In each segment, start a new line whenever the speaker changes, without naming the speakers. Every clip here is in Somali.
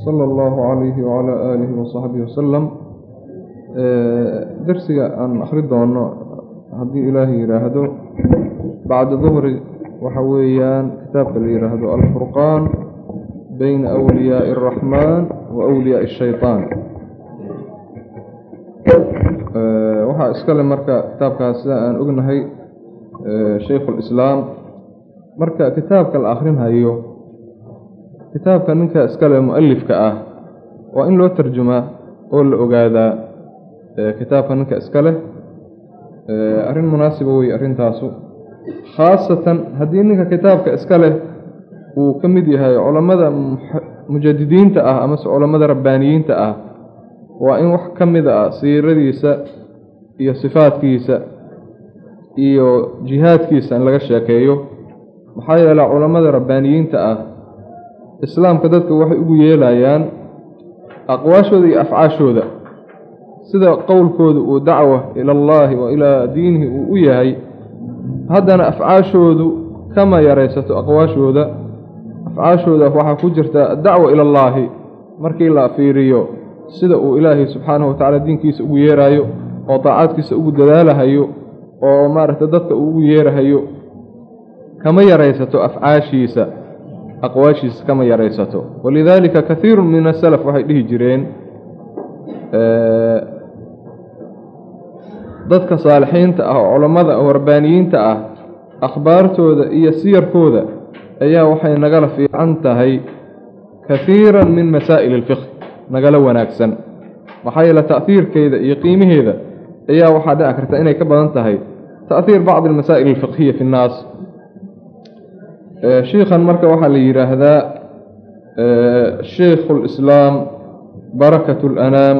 sala allahu calayhi wacalaa aalihi wasaxbihi wasalam eh, darsiga aan akhri doono haddii ilaahay yidhaahdo bacda duhri waxa weeyaan kitaabka la yidhaahdo alfurqaan beyna awliyaai araxmaan wa awliyaai ashaytaan eh, waxaa iskale marka kitaabkaas sida aan ognahay eh, shaykhu lislaam marka kitaabka la akhrinhayo kitaabka ninka iskale mualifka ah waa in loo tarjumaa oo la ogaadaa kitaabka ninka iska leh arrin munaasiba wey arrintaasu khaasatan haddii ninka kitaabka iska leh uu ka mid yahay culammada mujadidiinta ah amase culammada rabbaaniyiinta ah waa in wax ka mid ah siiradiisa iyo sifaadkiisa iyo jihaadkiisa in laga sheekeeyo. Maxaa yeele culammada rabbaaniyiinta ah islaamka dadka waxay ugu yeelayaan aqwaashooda iyo afcaashooda. Sida qowlkooda uu dacwa ila allaahi wa ilaa diinihi uu u yahay haddana afcaashoodu kama yaraysato aqwaashooda. Afcaashooda waxaa ku jirta addacwa ila allaahi markii la fiiriyo sida uu ilaahay subxaanahu watacaala diinkiisa ugu yeerayo oo daacaadkiisa ugu dadaalahayo oo maaragta dadka uu ugu yeerahayo kama yaraysato afcaashiisa aqwaashiisa kama yaraysato. Walidaalika kathiiru min asalaf waxay dhihi jireen dadka saalixiinta ah oo culammada oo rabbaaniyiinta ah akhbaartooda iyo siyarkooda ayaa waxay nagala fiican tahay kahiiran min masaa'il alfiqh nagala wanaagsan. Maxaa yeele ta'hiirkeeda iyo qiimaheeda ayaa waxaa dhici karta inay ka badan tahay ta'hiir bacdi almasaa'il alfiqhiya fi nnaas shiikhan marka waxaa la yidhaahdaa shaykhu lislaam barakat alanaam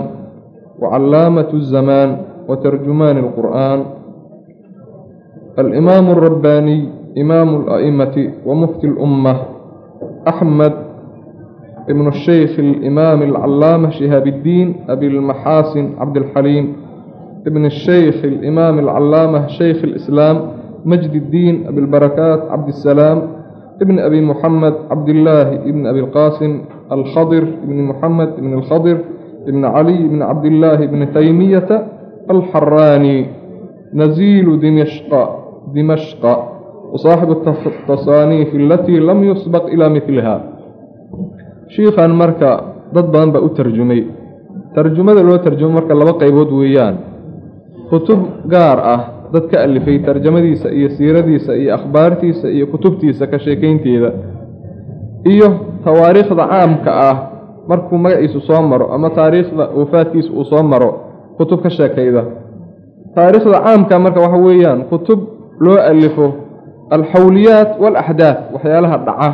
وعلامة الزمان وترجمان القرآن الإمام الرباني إمام الأئمة ومفتي الأمة أحمد ابن الشيخ الإمام العلامة شهاب الدين أبي المحاسن عبد الحليم ابن الشيخ الإمام العلامة شيخ الإسلام مجد الدين أبي البركات عبد السلام ابن أبي محمد عبد الله ابن أبي القاسم الخضر ابن محمد ابن الخضر بن علي بن عبد الله بن تيمية الحراني نزيل دمشق دمشق وصاحب التصانيف التي لم يسبق إلى مثلها شيخا مركا ضد بان بأو ترجمي ترجمة لو ترجمة مركا لبا قيبود ويان dad ka alifay tarjamadiisa iyo siiradiisa iyo akhbaartiisa iyo kutubtiisa ka sheekeynteeda iyo tawaariikhda caamka ah markuu magaciisu soo maro ama taariikhda wafaadkiisa uu soo maro kutub ka sheekayda. Taariikhda caamka marka waxa weeyaan kutub loo alifo alxawliyaat waalaxdaad waxyaalaha dhaca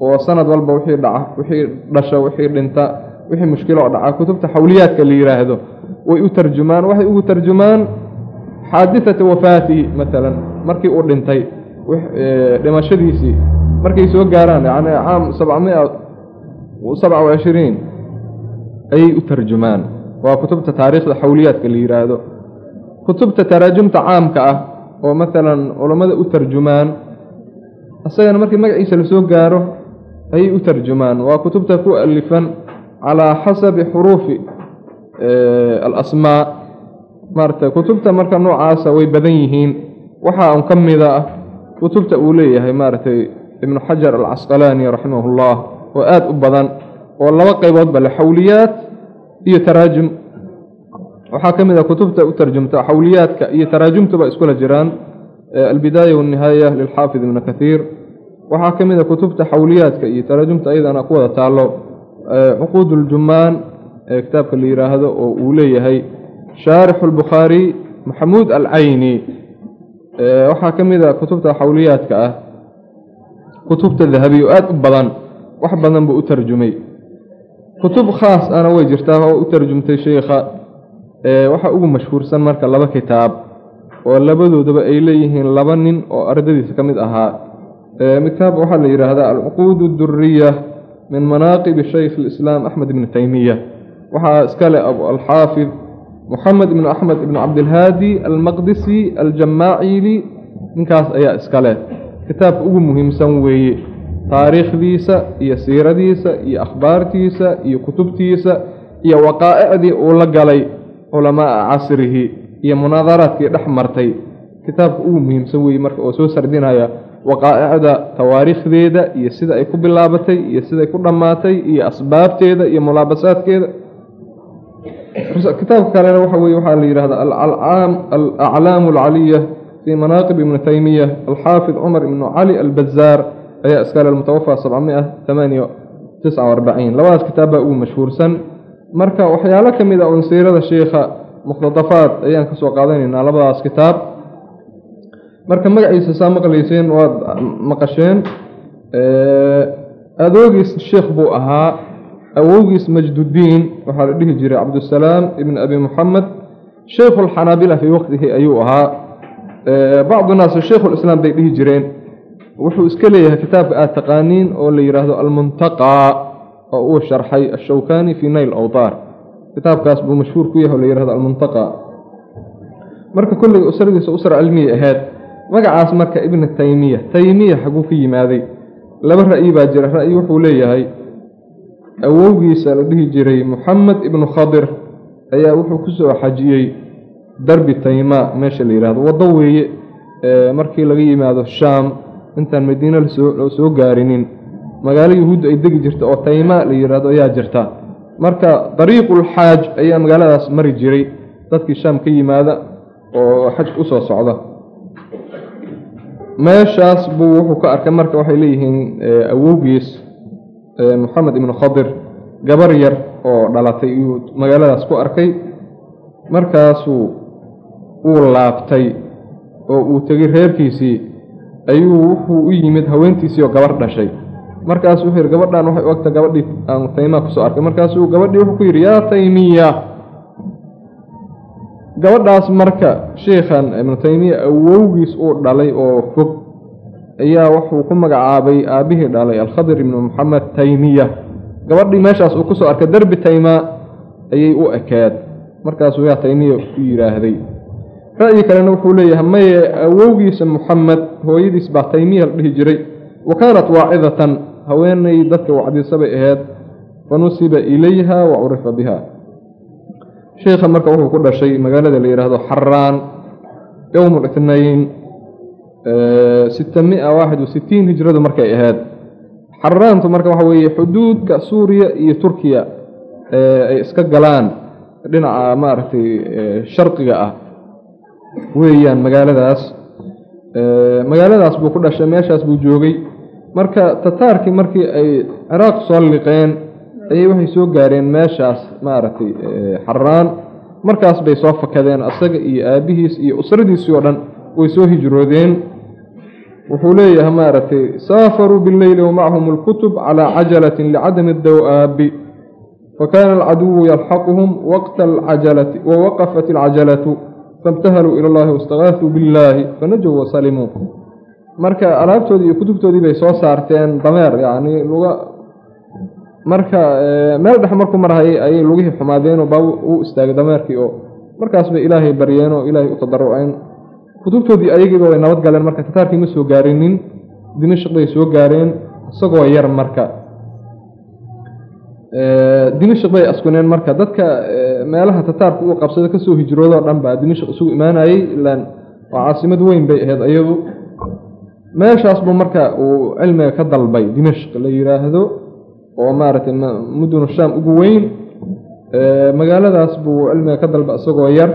oo sanad walba wixii dhaca wixii dhasha wixii dhinta wixii mushkilo dhaca kutubta xawliyaadka la yidhaahdo way u tarjumaan waxay ugu tarjumaan xaadisata wafaatihi maalan markii uu dhintay dhimashadiisii markay soo gaaraan yani caam sabcamia sabca wacishiriin ayay u tarjumaan. Waa kutubta taariikhda xawliyaadka la yidhaahdo kutubta taraajumta caamka ah oo maalan culammada u tarjumaan isagana markii magaciisa la soo gaaro ayay u tarjumaan. Waa kutubta ku alifan calaa xasabi xuruufi alasmaa maarata kutubta marka noocaasa way badan yihiin. Waxaa un ka mida ah kutubta uu leeyahay maaragtay ibnu xajar alcasqalaani raximahu llah oo aada u badan oo laba qayboodba le xawliyaad iyo taraajum. Waxaa ka mid a kutubta u tarjumta xawliyaadka iyo taraajumtuba iskula jiraan albidaaya walnihaaya lilxaafid ibni kathiir. Waxaa ka mid a kutubta xawliyaadka iyo taraajumta ayadana ku wada taallo cuquud uljumaan ee kitaabka la yidhaahdo oo uu leeyahay shaarixu albukhaari maxamuud alcayni waxaa ka mid a kutubta xawliyaadka ah. Kutubta dahabi oo aada u badan. Wax badan buu u tarjumay. Kutub khaas ana way jirtaa oo u tarjumtay sheikha. Waxaa ugu mashhuursan marka laba kitaab oo labadoodaba ay leeyihiin laba nin oo ardadiisa ka mid ahaa. Kitaab waxaa la yidhaahdaa alcuquud duriya min manaaqibi shaykh alislaam axmed ibni taymiya waxaa iskale alxaafid moxamed ibnu axmed ibnu cabdilhaadi almaqdisi aljamaaciili ninkaas ayaa iskale. Kitaabka ugu muhiimsan weeye taariikhdiisa iyo siiradiisa iyo akhbaartiisa iyo kutubtiisa iyo waqaa'icdii uu la galay culamaaa casrihi iyo munaadaraadkii dhex martay. Kitaabka ugu muhiimsan weeye marka oo soo sardinaya waqaa'icda tawaariikhdeeda iyo sida ay ku bilaabatay iyo siday ku dhammaatay iyo asbaabteeda iyo mulaabasaadkeeda kitaabka kalena waxa weye waxaa la yidhahdaa alaclaamu alcaliya fii manaaqib ibni taymiya. Alxaafid cumar ibnu cali albazaar ayaa iskale almutawafa sabcamia tamaaniya tisca arbaciin labadaas kitaab baa ugu mashhuursan. Marka waxyaalo ka mid a un siirada sheikha mukhtadafaad ayaan ka soo qaadanaynaa labadaas kitaab. Marka magaciisa saa maqlayseen waad maqasheen adoogiis sheikh buu ahaa awowgiis majdudiin waxaa la dhihi jiray cabdusalaam ibn abi muxamed sheikhuulxanaabila fii waqtihi ayuu ahaa. Bacdu naas sheikhulislaam bay dhihi jireen. Wuxuu iska leeyahay kitaabka aad taqaaniin oo la yidhaahdo almuntaqaa oo uu sharxay ashawkani fii nayl awtaar. Kitaabkaas buu mashhuur ku yahay oo la yihahdo almuntaqaa marka kulliga usradiisa usra cilmiya ahayd magacaas marka ibna taymiya taymiya xaguu ka yimaaday. Laba ra'yi baa jira. Ra'yi wuxuu leeyahay awowgiisa la dhihi jiray moxamed ibnu khadir ayaa wuxuu ku soo xajiyey darbi tayma meesha la yidhahdo waddo weeye markii laga yimaado shaam. Intaan madiine la soo soo gaarinin. Magaalo yahuudda ay degi jirta oo tayma la yidhaahdo ayaa jirta. Marka dariiqulxaaj ayaa magaaladaas mari jiray. Dadkii shaam ka yimaada oo xaj u soo socda. Meeshaas buu wuxuu ka arkay. Marka waxay leeyihiin awowgiis moxamed ibnu khadir gabar yar oo dhalatay iyuu magaaladaas ku arkay. Markaasuu uu laabtay oo uu tegay reerkiisii ayuu wuxuu u yimid haweentiisii oo gabar dhashay. Markaasuu wuxuu yidhi gabadhan waxay u egta gabadhii aan taymaa ku soo arkay. Markaasuu gabadhii wuxuu ku yidhi yaa taymiya gabadhaas marka sheikhan ibnu taymiya awowgiis uu dhalay oo fog ayaa wuxuu ku magacaabay aabbihii dhalay alkhadir ibnu moxamed taymiya. Gabadhii meeshaas uu ku soo arkay derbi taymaa ayay u ekeed. Markaasuu yaa taymiya ku yidhaahday ra'yi kalena wuxuu leeyahay maye awowgiisa moxamed hooyadiis baa taymiya la dhihi jiray. Wa kaanat waacidatan haweenay dadka wacdisa bay ahayd fa nusiba ilayha wa curifa biha. Sheikha marka wuxuu ku dhashay magaalada la yidhaahdo xaraan yowm litnayn sita mia waaxid wa sitiin hijradu markay ahayd. Xaraantu marka waxa weeye xuduudka suuriya iyo turkiya ay iska galaan dhinaca maaragtay sharqiga ah. Weeyaan magaaladaas. Magaaladaas buu ku dhashay meeshaas buu joogay. Marka tataarkii markii ay ciraaq soo liqeen ayay waxay soo gaareen meeshaas maaragtay xaraan. Markaas bay soo fakadeen asaga iyo aabbihiis iyo usradiisii oo dhan way soo hijroodeen wuxuu leeyahay maaragtay saafaruu bileyli wamacahum alkutub calaa cajalatin licadami adawaabi fakaana alcaduwu yalxaquhum waqta alcajalati wawaqafat alcajalatu faimtahaluu ila allahi waistakaasuu billaahi fanajow wasalimuu marka alaabtoodii iyo kutubtoodii bay soo saarteen dameer yacni luga marka meel dhex markuu marhayay ayay lugihii xumaadeenoo baa u istaagay dameerkii oo markaas bay ilaahay baryeen oo ilaahay u tadaruceen kutubtoodii ayagiiba way nabad galeen marka tataarkii ma soo gaarinin dimashq bay soo gaareen isagoo yar marka. Dimashq bay askuneen marka. Dadka meelaha tataarka uu qabsada ka soo hijroodoo dhan baa dimashq isugu imaanayey ilaan waa caasimad weyn bay ahayd iyadu meeshaas buu marka uu cilmiga ka dalbay dimashq la yidhaahdo oo maaragtay mudunu shaam ugu weyn. Magaaladaas buu cilmiga ka dalba isagoo yar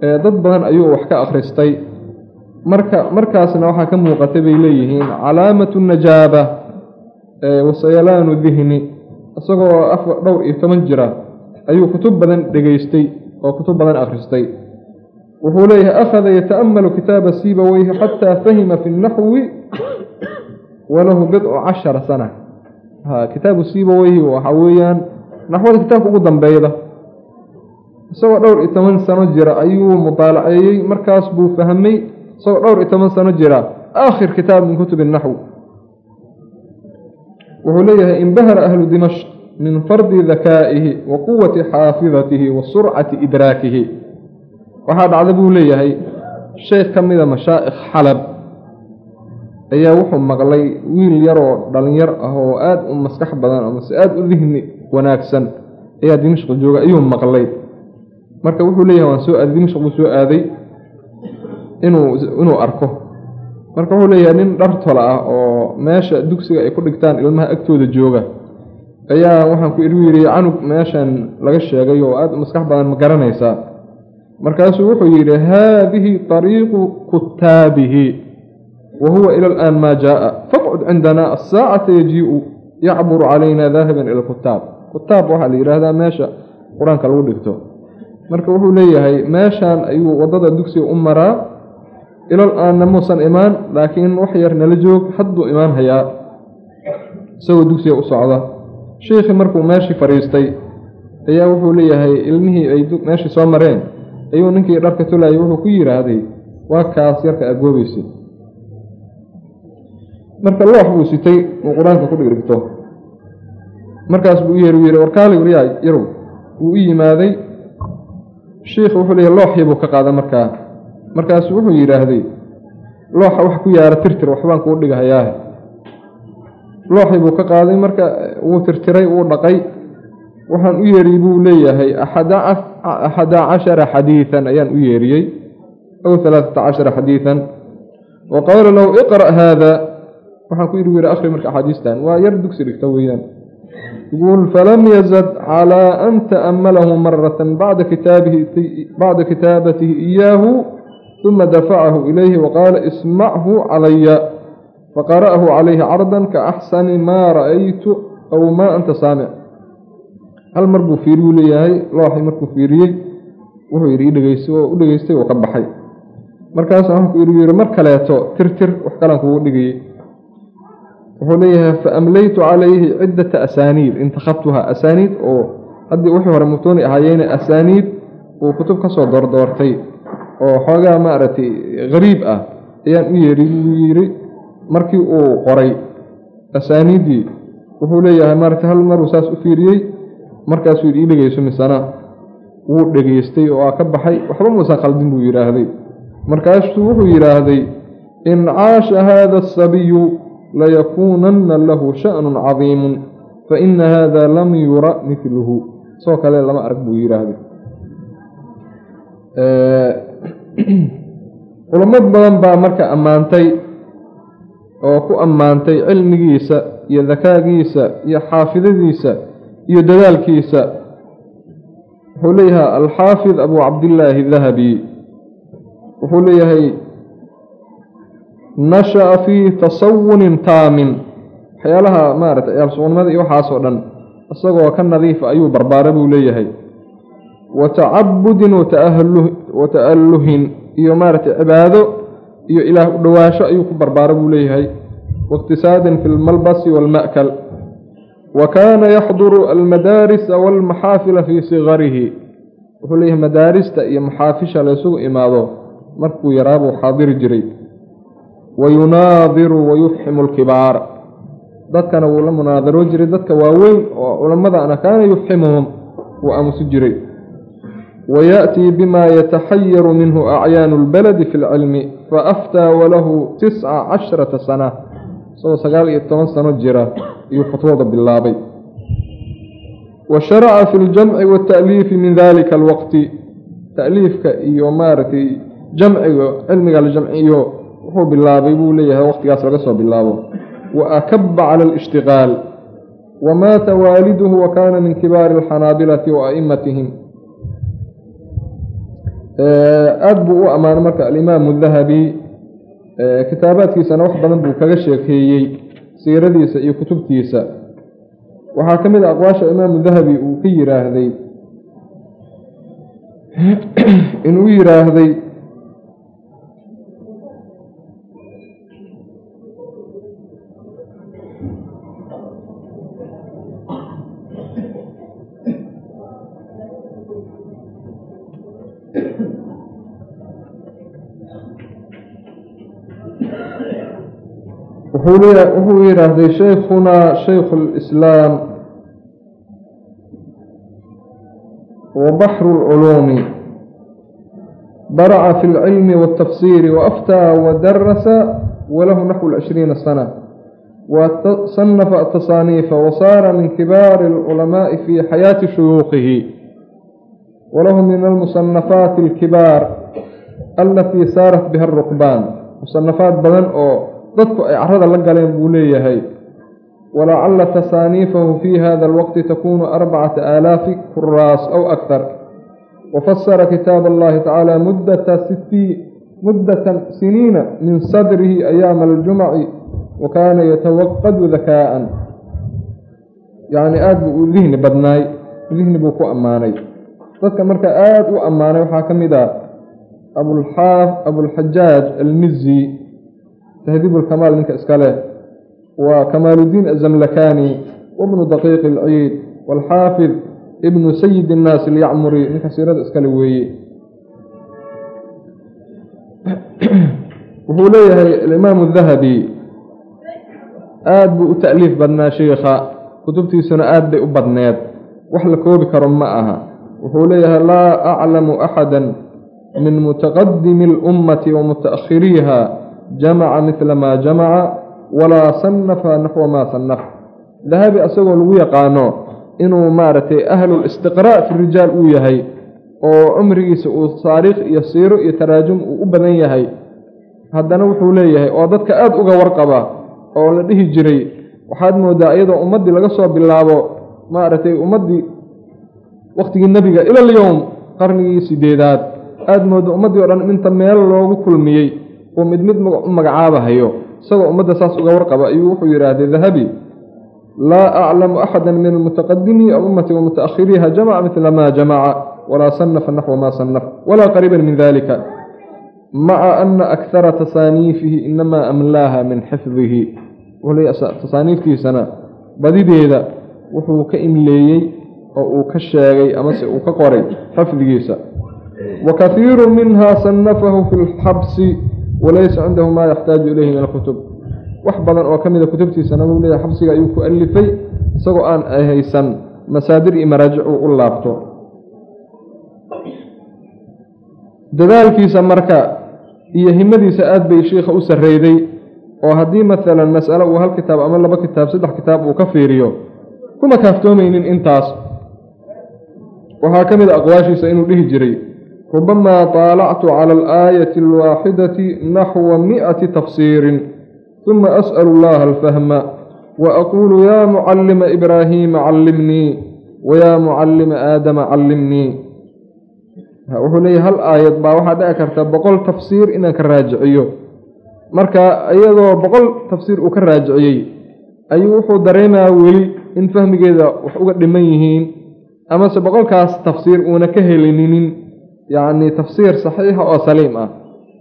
dad badan ayuu wax ka akhristay. Marka markaasna waxaa ka muuqatay bay leeyihiin calaamatu najaaba wasayalaanu dihni isagoo af dhowr iyo toban jira ayuu kutub badan dhegaystay oo kutub badan akhristay. Wuxuu leeyahay akhada yata'amalu kitaaba siibaweyhi xataa fahima fi naxwi walahu bidcu cashara sana. Kitaabu siibaweyhi waxaa weeyaan naxwada kitaabka ugu dambeeyda isagoo dhowr iyo toban sano jira ayuu mudaalaceeyey markaas buu fahmay isagoo dhowr iyo toban sano jira. Aakhir kitaab min kutubi naxw wuxuu leeyahay inbahara ahlu dimashq min fardi dakaa'ihi wa quwati xaafidatihi wa surcati idraakihi. Waxaa dhacda buu leeyahay sheekh ka mida mashaa'ikh xalab ayaa wuxuu maqlay wiil yaroo dhalinyar ah oo aada u maskax badan amase aada u dihni wanaagsan ayaa dimashq jooga ayuu maqlay marka wuxuu leeyahay waan soo aaday dimashq buu soo aaday inuu arko. Marka wuxuu leeyahay nin dhar tola ah oo meesha dugsiga ay ku dhigtaan ilmaha agtooda jooga. Ayaa waxaan ku yidhi canug meeshan laga sheegay oo aada maskax badan ma garanaysaa. Markaasuu wuxuu yidhi haadihi طariiqu kutaabihi wa huwa ila alaan maa jaaa. Faqcud cindana asaacata yajiiu yacburu calayna daahiban ila kutaab. Kutaab waxaa la yidhaahdaa meesha qur'aanka lagu dhigto marka wuxuu leeyahay meeshan ayuu waddada dugsiga u maraa ilal aanna muusan imaan laakiin wax yar nala joog hadduu imaan hayaa isagoo dugsiga u socda. Sheikhii markuu meeshii fadhiistay ayaa wuxuu leeyahay ilmihii ay meeshii soo mareen ayuu ninkii dharka tulayay wuxuu ku yidhaahday waa kaas yarka aad goobaysid marka loox buu sitay uu qur'aanka ku dhigdhigto markaas buu u yeeri u yidhi warkaali waryaay yarow. Wuu u yimaaday shiikhu wuxuu leeyahy looxii buu ka qaaday markaa. Markaasu wuxuu yidhaahday looxa wax ku yaara tirtir waxbaan kuu dhigahayaahe looxii buu ka qaaday marka wuu tirtiray wuu dhaqay. Waxaan u yeeriyey buu leeyahay axada cashara xadiidan ayaan u yeeriyey. Aw alaaata cashara xadiidan wa qaala lahu iqra' haada waxaan ku yidhi yidhi akhri marka axaadiistan. Waa yar dugsi dhigta weeyaan guul falam yazad calaa an ta'ammalahu maratan bacda kitaabatihi iyaahu uma dafacahu ilayhi waqaala ismachu calaya faqara'ahu calayhi cardan ka axsani maa ra'aytu aw maa anta saamic hal mar buu fiiriyu leeyahay looxii markuu fiiriyey wuxuu yidhi idhegeysa oo u dhegeystay oo ka baxay markaas waxaan ku yidhi yidhi mar kaleeto tirtir wax kalan kugu dhigayay wuxuu leeyahay fa amlaytu calayhi ciddata asaaniid. Intakhabtuha asaaniid oo haddii wixii hore mutooni ahaayeene asaaniid uu kutub ka soo doordoortay oo xoogaa maaragtay hariib ah ayaan u yeedhi buu yidhi markii uu qoray asaaniiddii wuxuu leeyahay maaragtay hal maruu saas u fiiriyey markaasuu yidhi ii dhegeyso misana. Wuu dhegeystay oo aa ka baxay waxba muusan qaldin buu yidhaahday. Markaasuu wuxuu yidhaahday in caasha haada asabiyu layakuunanna lahu sha'nun cadiimun fa ina haada lam yura midluhu soo kale lama arag buu yidhaahday. Culamo badan baa marka ammaantay oo ku ammaantay cilmigiisa iyo dakaagiisa iyo xaafidadiisa iyo dadaalkiisa. Wuxuu leeyahay alxaafid abu cabdillaahi dahabi. Wuxuu leeyahay nasha'a fii tasawunin taamin. Waxyaalaha maaragtay ciyaalsuqnimada iyo waxaasoo dhan isagoo ka nadiifa ayuu barbaara buu leeyahay. Wa tacabudin wa ta'alluhin iyo maaragtay cibaado iyo ilaah u dhowaasho ayuu ku barbaara buu leeyahay. Waiktisaadin fi lmalbasi waalma'kal wa kaana yaxduru almadaarisa waalmaxaafila fii sigarihi wuxuu leeyahay madaarista iyo maxaafisha laysugu imaado markuu yaraabuu xaadiri jiray wa yunaadiru wa yufximu alkibaar dadkana wuu la munaadaroo jiray dadka waaweyn oo culammadana kaana yufximuhum wuu aamusi jiray wa ya'tii bima yataxayaru minhu acyaanu lbaladi fi lcilmi faaftaa walahu tisca casharata sana isagoo sagaal iyo toban sano jira ayuu fatwada bilaabay wa sharaca fi ljamci waata'liifi min dalika alwaqti ta'liifka iyo maaragtay jamciga cilmiga la jamciyo wuxuu bilaabay buu leeyahay waqtigaas laga soo bilaabo. Wa akaba cala alishtiqaal wa maata waaliduhu wa kaana min kibaari alxanaabilati wa a'immatihim. Aada buu u ammaanay marka alimaamu dahabi kitaabaadkiisana wax badan buu kaga sheekeeyey siiradiisa iyo kutubtiisa. Waxaa ka mid a aqwaasha imaamu dahabi uu ka yiraahday inuu yiraahday wuxuu yidhaahday shaykhunaa shaykhu lislaam wa baxru lculuumi baraca fi lcilmi waاtafsiri waaftaa wadarasa walahu naxwu cishriina sana. Wasanafa tasaaniifa wasaara min kibaari alculamaaءi fi xayaati shuyuukihi walahu min almusanafaati alkibaar alatii saarat biha arukbaan musanafaat badan oo dadku ay carada la galeen buu leeyahay. Walacala tasaaniifahu fi hada alwaqti takunu arbacata aalaafi kuraas aw akthar. Wafasara kitaab allahi tacaala muddata sitii muddatan siniina min sadrihi ayaama aljumaci wa kaana yatawaqadu dakaa'an yacni aada buu u badnaay dihni buu ku ammaanay. Dadka marka aada u ammaanay waxaa ka mid ah abulxaaf abulxajaaj almizi tahdiib lkamaal ninka iska leh waa kamaaludiin azamlakani wabnu daqiiq alciid waalxaafid ibnu sayid innaas alyacmuri ninka siirada iskale weeye wuxuu leeyahay alimaamu dahabi aada buu u ta'liif badnaa sheikha kutubtiisuna aada bay u badneed wax la koobi karo ma aha wuxuu jamaca midla maa jamaca walaa sannafa naxwa maa sanaf dahabi asagoo lagu yaqaano inuu maaragtay ahlulistiqraa' fi rijaal uu yahay oo cumrigiisa uu taariikh iyo siiro iyo taraajum uu u badan yahay haddana wuxuu leeyahay oo dadka aada uga warqaba oo la dhihi jiray waxaad moodaa iyadoo ummaddii laga soo bilaabo maaragtay ummaddii wakhtigii nebiga ilalyowm qarnigii sideedaad. Aada mooda ummaddii o dhan inta meel loogu kulmiyey uu mid mid u magacaabahayo. Isagoo ummadda saas uga warqaba ayuu wuxuu yidhaahday dahabi laa aclamu axada min almutaqadimi alummati wa muta'khiriiha jamaca midla maa jamaca walaa sanafa naxwa maa sanaf walaa qariiban min dalika maca ana akhara tasaaniifihi inamaa amlaaha min xifdihi. Tasaaniiftiisana badideeda wuxuu ka imleeyey oo uu ka sheegay amase uu ka qoray xifdigiisa. Wa kahiiru minha sanafahu fi lxabsi walaysa cindahu maa yaxtaaju ilayhi min alkutub. Wax badan oo ka mida kutubtiisana wuu leeyahay xabsiga ayuu ku alifay isagoo aan haysan masaadir iyo maraajic uu u laabto. Dadaalkiisa marka iyo himadiisa aada bay sheikha u sarreyday oo haddii maalan mas'alo uu hal kitaab ama laba kitaab saddex kitaab uu ka fiiriyo kuma kaaftoomaynin intaas. Waxaa ka mid a aqwaashiisa inuu dhihi jiray taalactu cala alaayati alwaaxidati naxwa mi'ati tafsiirin uma as'alu allaha alfahma wa aquulu yaa mucallima ibraahiima wa yaa mucallima aadama callimnii. Wuxuu leeyahy hal aayad baa waxaa dhici karta boqol tafsiir inaan ka raajiciyo. Marka iyadoo boqol tafsiir uu ka raajiciyey ayuu wuxuu dareemayaa weli in fahmigeeda wax uga dhiman yihiin amase boqolkaas tafsiir uuna ka helininin yacni tafsiir saxiixa oo saliim ah.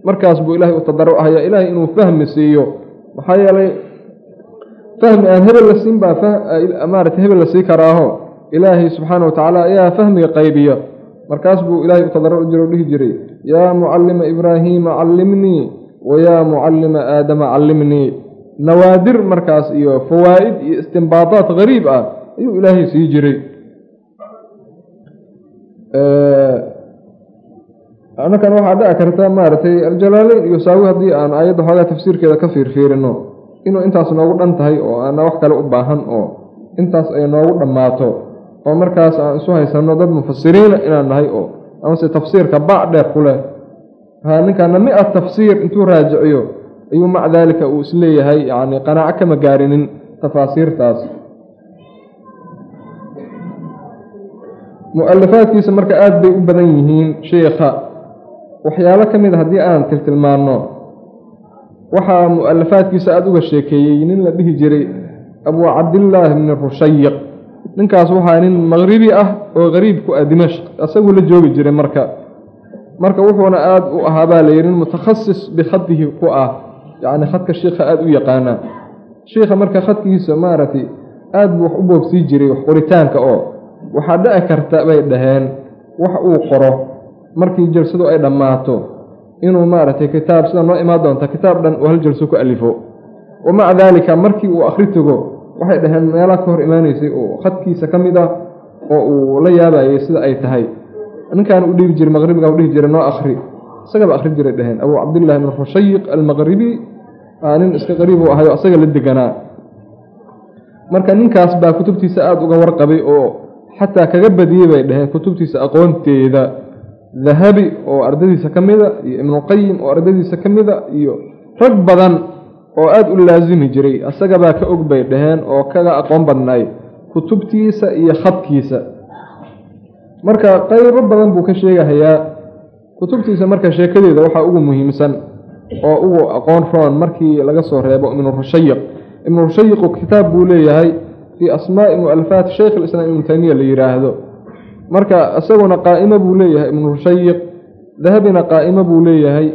Markaas buu ilaahay u tadarucahaya ilaahay inuu fahmi siiyo. Maxaa yeelay fahmi aan hebel la siin baa maarata hebel la sii karaaho. Ilaahay subxaana wa tacaala ayaa fahmiga qaybiya. Markaas buu ilaahay u tadaruc jiro o dhihi jiray yaa mucallima ibraahiima callimnii wa yaa mucallima aadama callimnii. Nawaadir markaas iyo fawaa'id iyo istimbaadaat gariib ah ayuu ilaahay sii jiray annakan waxaa dhici karta maaragtay aljalaaleyn iyo saawi haddii aan aayadda xoogaa tafsiirkeeda ka fiirfiirino inuu intaas noogu dhan tahay oo aana wax kale u baahan oo intaas ay noogu dhammaato oo markaas aan isu haysanno dad mufasiriina inaan nahay oo amase tafsiirka baac dheer ku leh. Haa ninkana mi-a tafsiir intuu raajiciyo ayuu maca daalika uu is leeyahay yacni qanaaco kama gaarinin tafaasiirtaas. Mu'alifaadkiisa marka aada bay u badan yihiin sheikha waxyaalo ka mid a haddii aan tiltilmaanno waxaa mu'alifaadkiisa aada uga sheekeeyey nin la dhihi jiray abuu cabdillaahi bni rushayiq ninkaas waxaa nin maqribi ah oo qariib ku ah dimashq isaguu la joogi jiray marka. Marka wuxuuna aada u ahaa baa layidhi nin mutakhasis bikhadihi ku ah. Yacni khadka shiikha aada u yaqaana. Shiikha marka khadkiisa maaragtay aada buu wax u boobsii jiray wax qoritaanka oo. Waxaa dhici karta bay dhaheen wax uu qoro markii jalsadu ay dhammaato inuu maaragtay kitaab sida noo imaan doonta kitaab dhan uu hal jalso ku alifo. Wa maca daalika markii uu akhri tago waxay dhaheen meelaha ka hor imaanaysay oo khadkiisa ka mid ah oo uu la yaabayay sida ay tahay. Ninkaan u dhihi jiray maqribiga u dhihi jiray noo akhri. Isagaba akhri jiray dhaheen abuu cabdillahi bn rushayiq almaqribi nin iska qariib u ahayo asaga la deganaa marka ninkaas baa kutubtiisa aada uga warqabay oo xataa kaga badiyey bay dhaheen kutubtiisa aqoonteeda dahabi oo ardadiisa ka mida iyo ibnuqayim oo ardadiisa ka mida iyo rag badan oo aada u laasimi jiray. Asagabaa ka og bay dhaheen oo kaga aqoon badnaay kutubtiisa iyo khadkiisa marka qaybo badan buu ka sheegahayaa. Kutubtiisa marka sheekadeeda waxaa ugu muhiimsan oo ugu aqoon roon markii laga soo reebo ibnu rushayiq ibnu rushayiqu kitaab buu leeyahay fii asmaa'i mu'alafaat sheykh alislaam ibnu taymiya la yidhaahdo marka isaguna qaa'imo buu leeyahay ibnu rushayiq dahabina qaa'imo buu leeyahay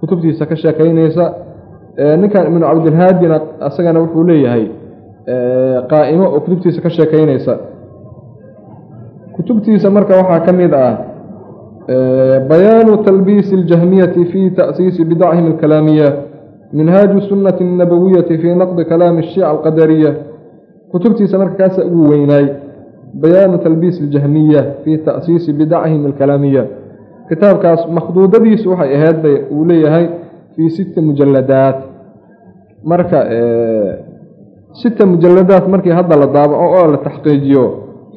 kutubtiisa ka sheekaynaysa ninkan ibnu cabdilhaadina isagana wuxuu leeyahay qaa'imo oo kutubtiisa ka sheekaynaysa kutubtiisa marka waxaa ka mid ah bayaanu talbiisi اljahmiyati fi ta'siisi bidacihim alkalaamiya minhaaju sunati الnabawiyati fii naqdi kalaami الshiica alqadariya kutubtiisa marka kaasa ugu weynaay bayaanu talbiisi اljahmiya fii ta'siisi bidacihim alkalaamiya. Kitaabkaas makhduudadiisu waxay ahayd bay uu leeyahay fii sita mujaladaat marka sita mujaladaat markii hadda la daabaco oo la taxqiijiyo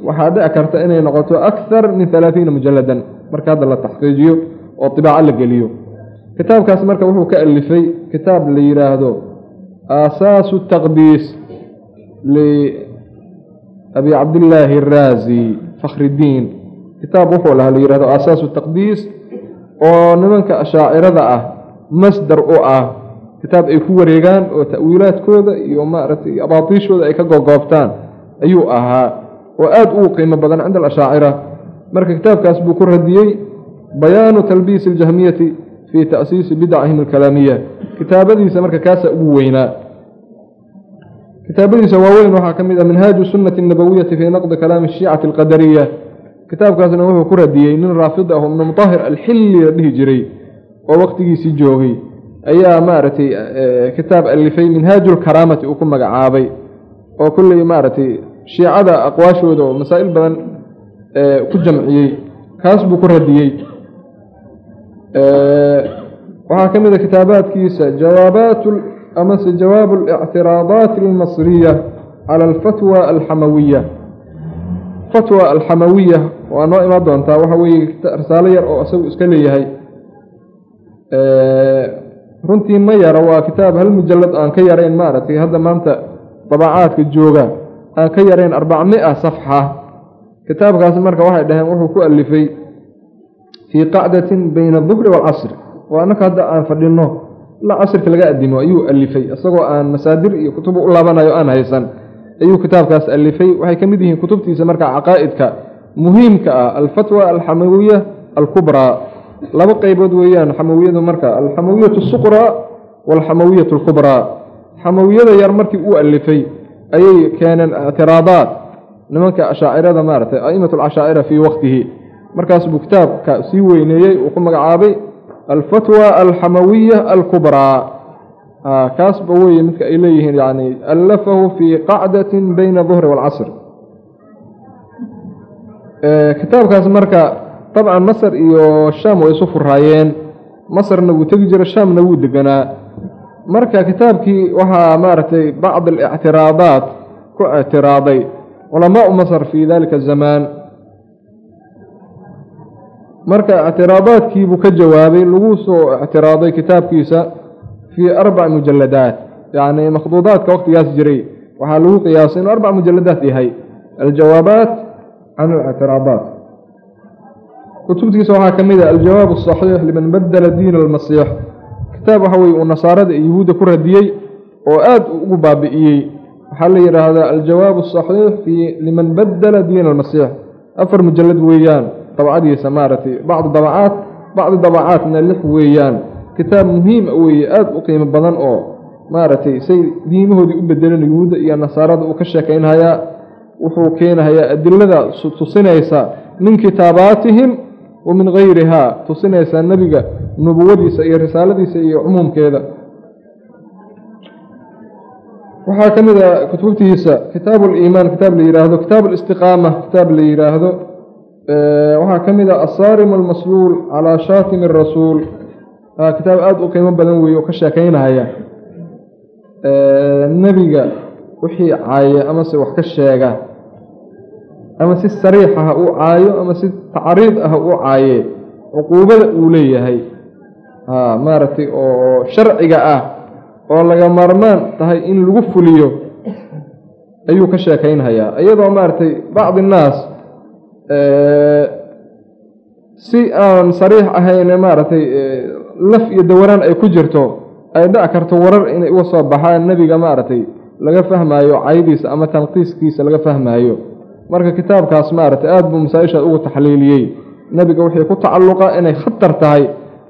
waxaa dhici karta inay noqoto akthar min halaathiina mujaladan marka hadda la taxqiijiyo oo dibaaco la geliyo. Kitaabkaas marka wuxuu ka alifay kitaab la yidhaahdo aasaasu taqdiis liabi cabdillaahi araazi fakhridiin kitaab wuxuu lahaa la yihahdo aasaasu taqdiis oo nimanka ashaacirada ah masdar u ah kitaab ay ku wareegaan oo ta'wiilaadkooda iyo maaragtay abaatiishooda ay ka gogoobtaan ayuu ahaa. Oo aada ugu qiimo badan cinda alashaacira marka kitaabkaas buu ku radiyey bayaanu talbiisi aljahmiyati fii ta'siisi bidacihim alkalaamiya kitaabadiisa marka kaasa ugu weynaa kitaabadiisa waaweyn waxaa ka mid ah minhaaju sunnati annabawiyati fii naqdi kalaami ashiicati alqadariya. Kitaabkaasna wuxuu ku radiyey nin raafid ah ibnu mutahir alxilli la dhihi jiray oo waqtigiisii joogay. Ayaa maaragtay kitaab alifay minhaaju lkaraamati uu ku magacaabay oo kulley maaragtay shiicada aqwaashooda oo masaa'il badan ku jamciyey. Kaas buu ku radiyey. Waxaa ka mid a kitaabaadkiisa jawaabaat amase jawaabu اlictiraadaat almasriya cala alfatwa alxamawiya fatwa alxamawiya waa noo imaan doontaa waxa weeye risaalo yar oo isagu iska leeyahay. Runtii ma yara waa kitaab hal mujalad aan ka yarayn maaragtay hadda maanta dabacaadka jooga aan ka yarayn arbacmia safxa. Kitaabkaas marka waxay dhaheen wuxuu ku alifay fii qacdatin bayna aduhri waalcasri oo annaka hadda aan fadhinno ilaa casrka laga adimo ayuu alifay. Isagoo aan masaadir iyo kutubu u laabanayo aan haysan ayuu kitaabkaas alifay. Waxay ka mid yihiin kutubtiisa marka caqaa'idka muhiimka ah alfatwa alxamawiya alkubraa laba qeybood weeyaan xamawiyadu marka alxamawiyatu suqraa waalxamawiyatu alkubraa xamawiyada yar markii uu alifay ayay keeneen ictiraadaad nimanka ashaacirada maaragtay a'imat alcashaa'ira fii waqtihi. Markaas buu kitaabka sii weyneeyey uu ku magacaabay alfatwa alxamawiya alkubraa kaasba weye midka ay leeyihiin yani allafahu fii qacdatin bayna duhri waalcasr kitaabkaas marka dabcan masar iyo shaam way isu furaayeen masarna wuu tegi jira shaamna wuu deganaa marka kitaabkii waxaa maaragtay bacd alictiraadaat ku ictiraaday culamaau masar fii dalika azamaan marka ictiraadaadkiibuu ka jawaabay lagu soo ictiraaday kitaabkiisa fii arbac mujaladaat yacni makhduudaadka waqtigaas jiray waxaa lagu qiyaasay inuu arbac mujaladaat yahay. Aljawaabaat can alictiraadaat kutubtiisa waxaa ka mid ah aljawaab asaxiix liman badala diina almasiix. Kitaab waxa weye uu nasaarada iyo yuhuudda ku radiyey oo aad ugu baabi'iyey. Waxaa la yidhaahdaa aljawaab asaxiix liman badala diina almasiix. Afar mujalad weeyaan dabcadiisa maaragtay bacdi dabacaat bacdi dabacaatna lix weeyaan. Kitaab muhiim a weeye aada u qiimo badan oo maaragtay say diimahoodii u bedeleen yuhuudda iyo nasaarada uu ka sheekaynhayaa wuxuu keenahayaa adilada tusinaysa min kitaabaatihim wa min gayrihaa tusinaysaa nebiga nubuwadiisa iyo risaaladiisa iyo cumuumkeeda. Waxaa ka mid a kutubtiisa kitaabu liimaan kitaab la yidhaahdo kitaabu listiqaama kitaab la yidhaahdo waxaa ka mid a asaarim almasluul calaa shaatimi rasuul kitaab aada u qiimo badan weeye oo ka sheekeynaya nebiga wixii caaya amase wax ka sheega ama si sariix ah uu caayo ama si tacriid ah uu caaye cuquubada uu leeyahay. Maaragtay oo sharciga ah oo laga maarmaan tahay in lagu fuliyo ayuu ka sheekeynhayaa iyadoo maaragtay bacdi innaas si aan sariix ahayne maaragtay laf iyo dawaraan ay ku jirto ay dhac karto warar inay uga soo baxaan nebiga maaragtay laga fahmaayo caydiisa ama tanqiiskiisa laga fahmaayo. Marka kitaabkaas maaragtay aada buu masaa-ishaas ugu taxliiliyey. Nebiga wixii ku tacalluqa inay khatar tahay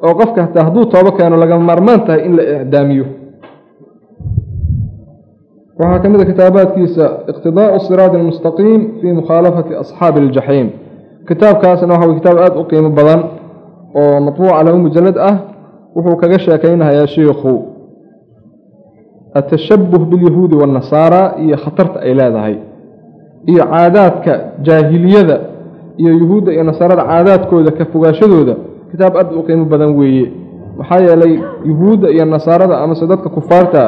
oo qofka hataa hadduu toobo keeno laga maarmaan tahay in la icdaamiyo waxaa ka mid a kitaabaadkiisa iqtidaau siraadi almustaqiim fii mukhaalafati asxaabi aljaxiim kitaabkaasna waxa kitaab aada u qiimo badan oo matbuuca laba mujalad ah wuxuu kaga sheekeynayaa shiikhu atashabuh bilyahuudi waannasaara iyo khatarta ay leedahay. Iyo caadaadka jaahiliyada iyo yuhuudda iyo nasaarada caadaadkooda ka fogaashadooda kitaab aad u qiimo badan weeye. Maxaa yeelay yuhuudda iyo nasaarada amase dadka kufaarta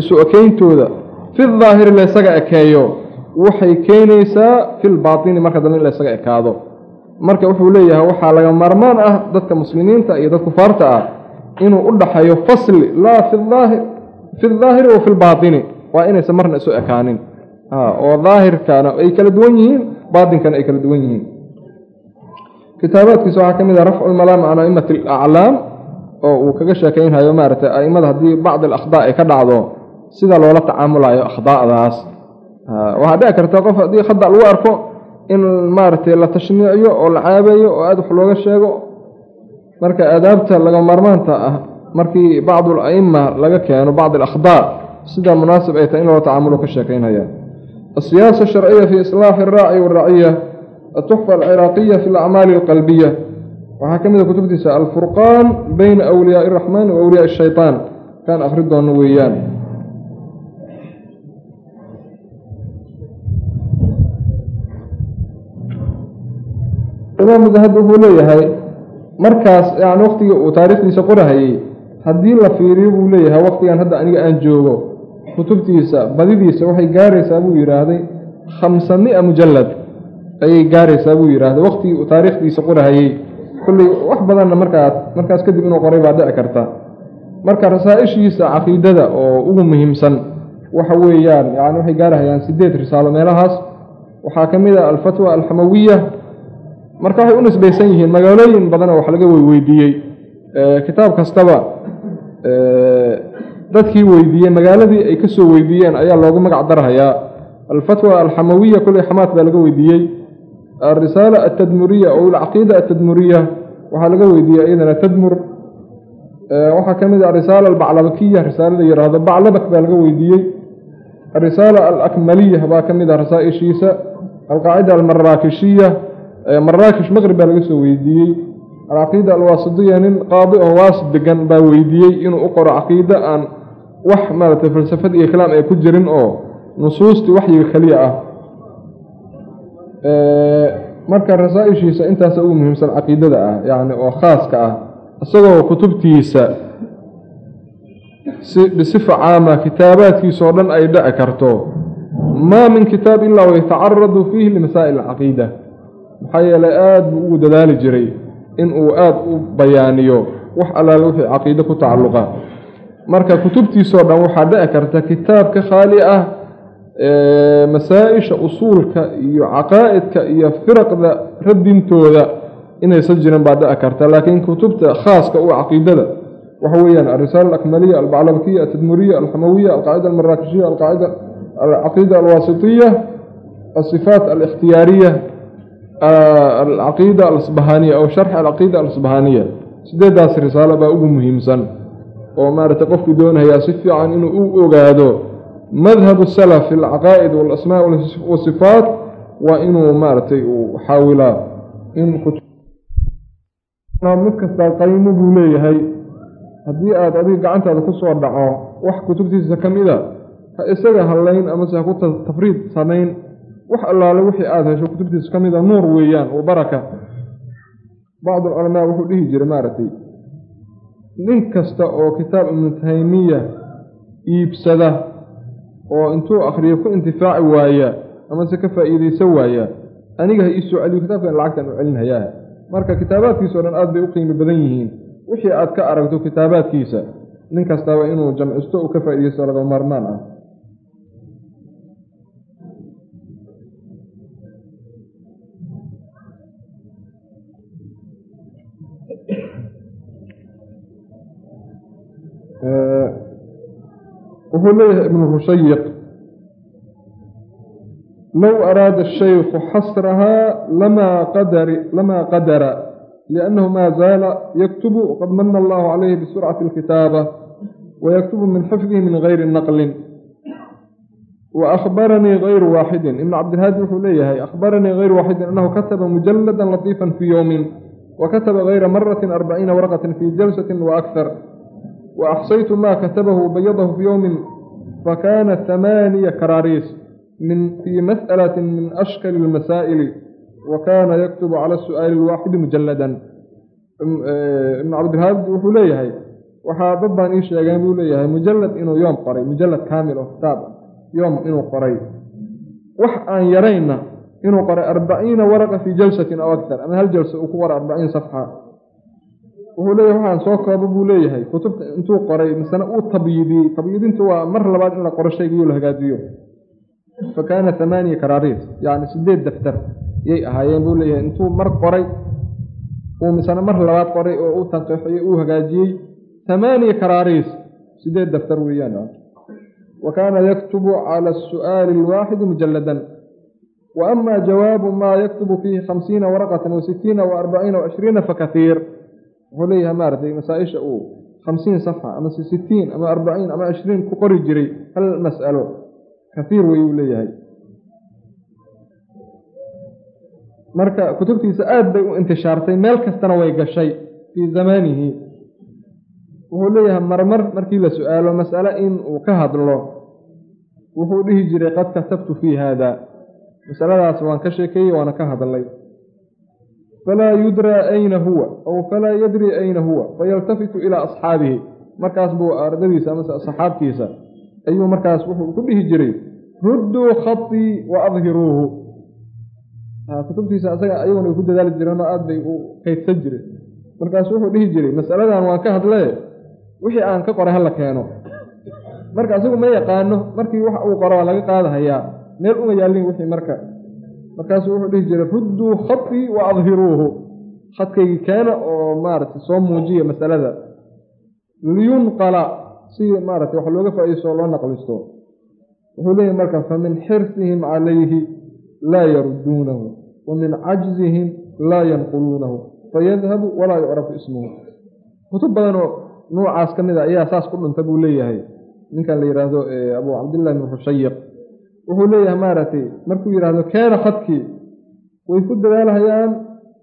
isu ekeyntooda fi daahiri laysaga ekeeyo. Waxay keenaysaa fil baatini marka dambe in laysaga ekaado. Marka wuxuu leeyahay waxaa laga maarmaan ah dadka muslimiinta iyo dad kufaarta ah inuu u dhaxeeyo fasli laa fi daahiri wa fi lbaatini waa inaysan marna isu ekaanin. Oo daahirkana ay kala duwan yihiin baatinkana ay kala duwan yihiin. Kitaabaadkiisa waxaa ka mid ah rafcu lmalaam can aimati alaclaam oo uu kaga sheekeynhayo maaragtay aimada haddii bacdi alakhdaa ay ka dhacdo sida loola tacaamulayo akhdaa'daas. Waxaa dhici karta qof haddii khada lagu arko in maaragtay la tashniiciyo oo la caabeeyo oo aada wax looga sheego. Marka aadaabta laga maarmaanta ah markii bacdu alaima laga keeno bacd alakhdaa sida munaasib ay tahay in loola tacaamulo ka sheekeynhaya asiyaasa asharciya fi islaaxi alraaci waraciya atuxfa alciraaqiya fi alacmaali alqalbiya waxaa ka mid a kutubtiisa alfurqaan bayna awliyaai araxmaani wa awliyaai ashaytaan kaan akhri doono weeyaan imaam mudahad wuxuu leeyahay markaas yani waktigii uu taariikhdiisa qorahayey haddii la fiiriyo buu leeyahay waktigan hadda aniga aan joogo kutubtiisa badidiisa waxay gaaraysaa buu yidhaahday khamsa mia mujalad ayay gaaraysaa buu yidhaahday waktigii uu taariikhdiisa qorahayey kulley wax badanna markaas markaas kadib inuu qoray baa dhici karta. Marka rasaa-ishiisa caqiidada oo ugu muhiimsan waxa weeyaan yani waxay gaarahayaan sideed risaalo meelahaas. Waxaa ka mid a alfatwa alxamawiya marka waxay u nisbaysan yihiin magaalooyin badanoo wax laga weydiiyey kitaab kastaba dadkii weydiiyey magaaladii ay ka soo weydiiyeen ayaa loogu magac darhayaa alfatwa alxamawiya kulley xamaad baa laga weydiiyey. Alrisaala altadmuriya oo alcaqiida altadmuriya waxaa laga weydiiyey iyadana tadmur. Waxaa ka mid a arisaala albaclabakiya risaalo la yidhaahdo baclabak baa laga weydiiyey. Arisaala alakmaliya baa ka mid ah rasaa-ishiisa. Alqaacida almaraakishiya maraakish maqrib baa laga soo weydiiyey. Alcaqiida alwaasitiya nin qaadi oo waasit degan baa weydiiyey inuu u qoro caqiide aan wax maaragtay falsafad iyo kalaam ay ku jirin oo nusuustii waxyiga keliya ah. Marka rasaa-ishiisa intaasa ugu muhiimsan caqiidada ah yacni oo khaaska ah isagoo kutubtiisa si bisifa caama kitaabaadkiisa oo dhan ay dhici karto. Maa min kitaab ilaa wayatacaradu fiihi limasaa'il alcaqiida maxaa yeelay aada buu ugu dadaali jiray inuu aada u bayaaniyo. Wax allaale wixii caqiide ku tacalluqa. Marka kutubtiisoo dhan waxaa dhici karta kitaabka khaali ah masaa-isha usuulka iyo caqaa'idka iyo firaqda radintooda inaysan jirin baa dhici karta. Laakiin kutubta khaaska u caqiidada waxa weeyaan alrisaala alakmaliya albaclabakiya altadmuriya alxamawiya alqaacida almaraakishiya alqaacida alcaqiida alwaasitiya asifaat alikhtiyaariya alcaqiida alasbahaniya aw sharx alcaqiida alasbahaniya sideedaas risaalo baa ugu muhiimsan oo maaragtay qofkii doonayaa si fiican inuu u ogaado madhab salaf fi alcaqaa'id waalasmaa wasifaat waa inuu maaragtay uu xaawilaa in mid kastaa qaymo buu leeyahay haddii aada adiga gacantaada ku soo dhaco wax kutubtiisa ka mida ha isaga hallayn amase ha ku tafriid samayn wax allaale wixii aada hesho kutubtiisa ka mida nuur weeyaan oo baraka. Bacdu alculamaa wuxuu dhihi jiray maaragtay nin kasta oo kitaab ibnu taymiya iibsada oo intuu akhriyo ku intifaaci waaya amase ka faa'iidaysan waaya aniga ha iisoo celiyo kitaabkan lacagtan u celinhayaa marka kitaabaadkiisao dhan aad bay u qiimi badan yihiin. Wixii aad ka aragto kitaabaadkiisa nin kastaba inuu jamcisto uu ka faa'iidaysto laga maarmaan ah wuxuu leeyahay ibnu rushayiq low araada الشhaykhu xasrahaa lamaa qadara liأnnahu maa zaala yaktubu qad mana allahu calayhi bisurcati اlkitaaba wayaktubu min xifdihi min gayri naqlin waأkhbaranii gayru waaxidin ibn cabdilhaadi wuxuu leeyahay akhbaranii gayru waaxidin annahu kataba mujalada latiifa fii yowmin wakataba gayra marati arbaciina warqaة fii jalsati wa axsaytu maa katabahu bayadahu fi yowmin fakana tamaaniya karaariis min fii mas'alatin min ashkali almasaa'ili wa kaana yaktubu cala su'aali lwaaxidi mujalladan ibnu cabdirahaab wuxuu leeyahay waxaa dad baan ii sheegeen buu leeyahay mujallad inuu yoom qoray mujallad kaamil oo kitaab ah yoom inuu qoray wax aan yarayna inuu qoray arbaciina waraqa fii jalsatin aw aktar ama hal jalsa uu ku qoray arbaciin safxa wuxuu leeyahay waxaan soo koobo buu leeyahay. Kutubta intuu qoray misena uu tabyiidiyey tabyiidintu waa mar labaad in la qoro shaygiiyo la hagaajiyo fa kaana thamaaniya karaariis yacni sideed daftar yay ahaayeen buu leeyahay. Intuu mar qoray uu misena mar labaad qoray oo uu tanqiixiyey uu hagaajiyey. Thamaaniya karaariis sideed daftar weeyaan. Wa kaana yaktubu cala asu'aali alwaaxidi mujalladan. Wa ama jawaabu maa yaktubu fiihi khamsiina waraqatan wa sitiina wa arbaciina wa cishriina fakaiir wuxuu leeyahay maaragtay masaa-isha uu khamsiin safxa amase sitiin ama arbaciin ama cishriin ku qori jiray hal mas'alo. Kaiir wey uu leeyahay. Marka kutubtiisa aad bay u intishaartay meel kastana way gashay fii zamaanihi. Wuxuu leeyahay marmar markii la su'aalo mas'alo in uu ka hadlo wuxuu dhihi jiray qad katabtu fii haada masaladaas waan ka sheekeeyey waana ka hadlay falaa yudraa ayna huwa aw falaa yadri ayna huwa fayaltafitu ilaa asxaabihi markaas buu ardadiisa amase saxaabtiisa ayuu markaas wuxuu ku dhihi jiray rudduu khatii wa adhiruuhu kutubtiisa asaga ayaguna ay ku dadaali jireen oo aad bay u kaydsan jireen markaasu wuxuu dhihi jiray masaladan waan ka hadlee wixii aan ka qoray hala keeno marka asagu ma yaqaano markii wax uu qoro waa laga qaadahayaa meel uma yaallin wixii marka markaasuu wuxuu dhihi jiray rudduu khatii wa adhiruuhu. Khadkaygii keena oo maaragtay soo muujiya masalada. Liyunqala si maaragtay wax looga faa'iisto oo loo naqlisto. Wuxuu leeyahy marka famin xirsihim calayhi laa yarudduunahu wa min cajzihim laa yanquluunahu fayadhabu walaa yucrafu ismuhu. Kutub badanoo nuucaas ka mid a ayaa saas ku dhunta buu leeyahay. Ninkan la yidhaahdo abu cabdillahi bn rushayiq wuxuu leeyahay maaragtay markuu yidhaahdo keena khadkii way ku dadaalhayaan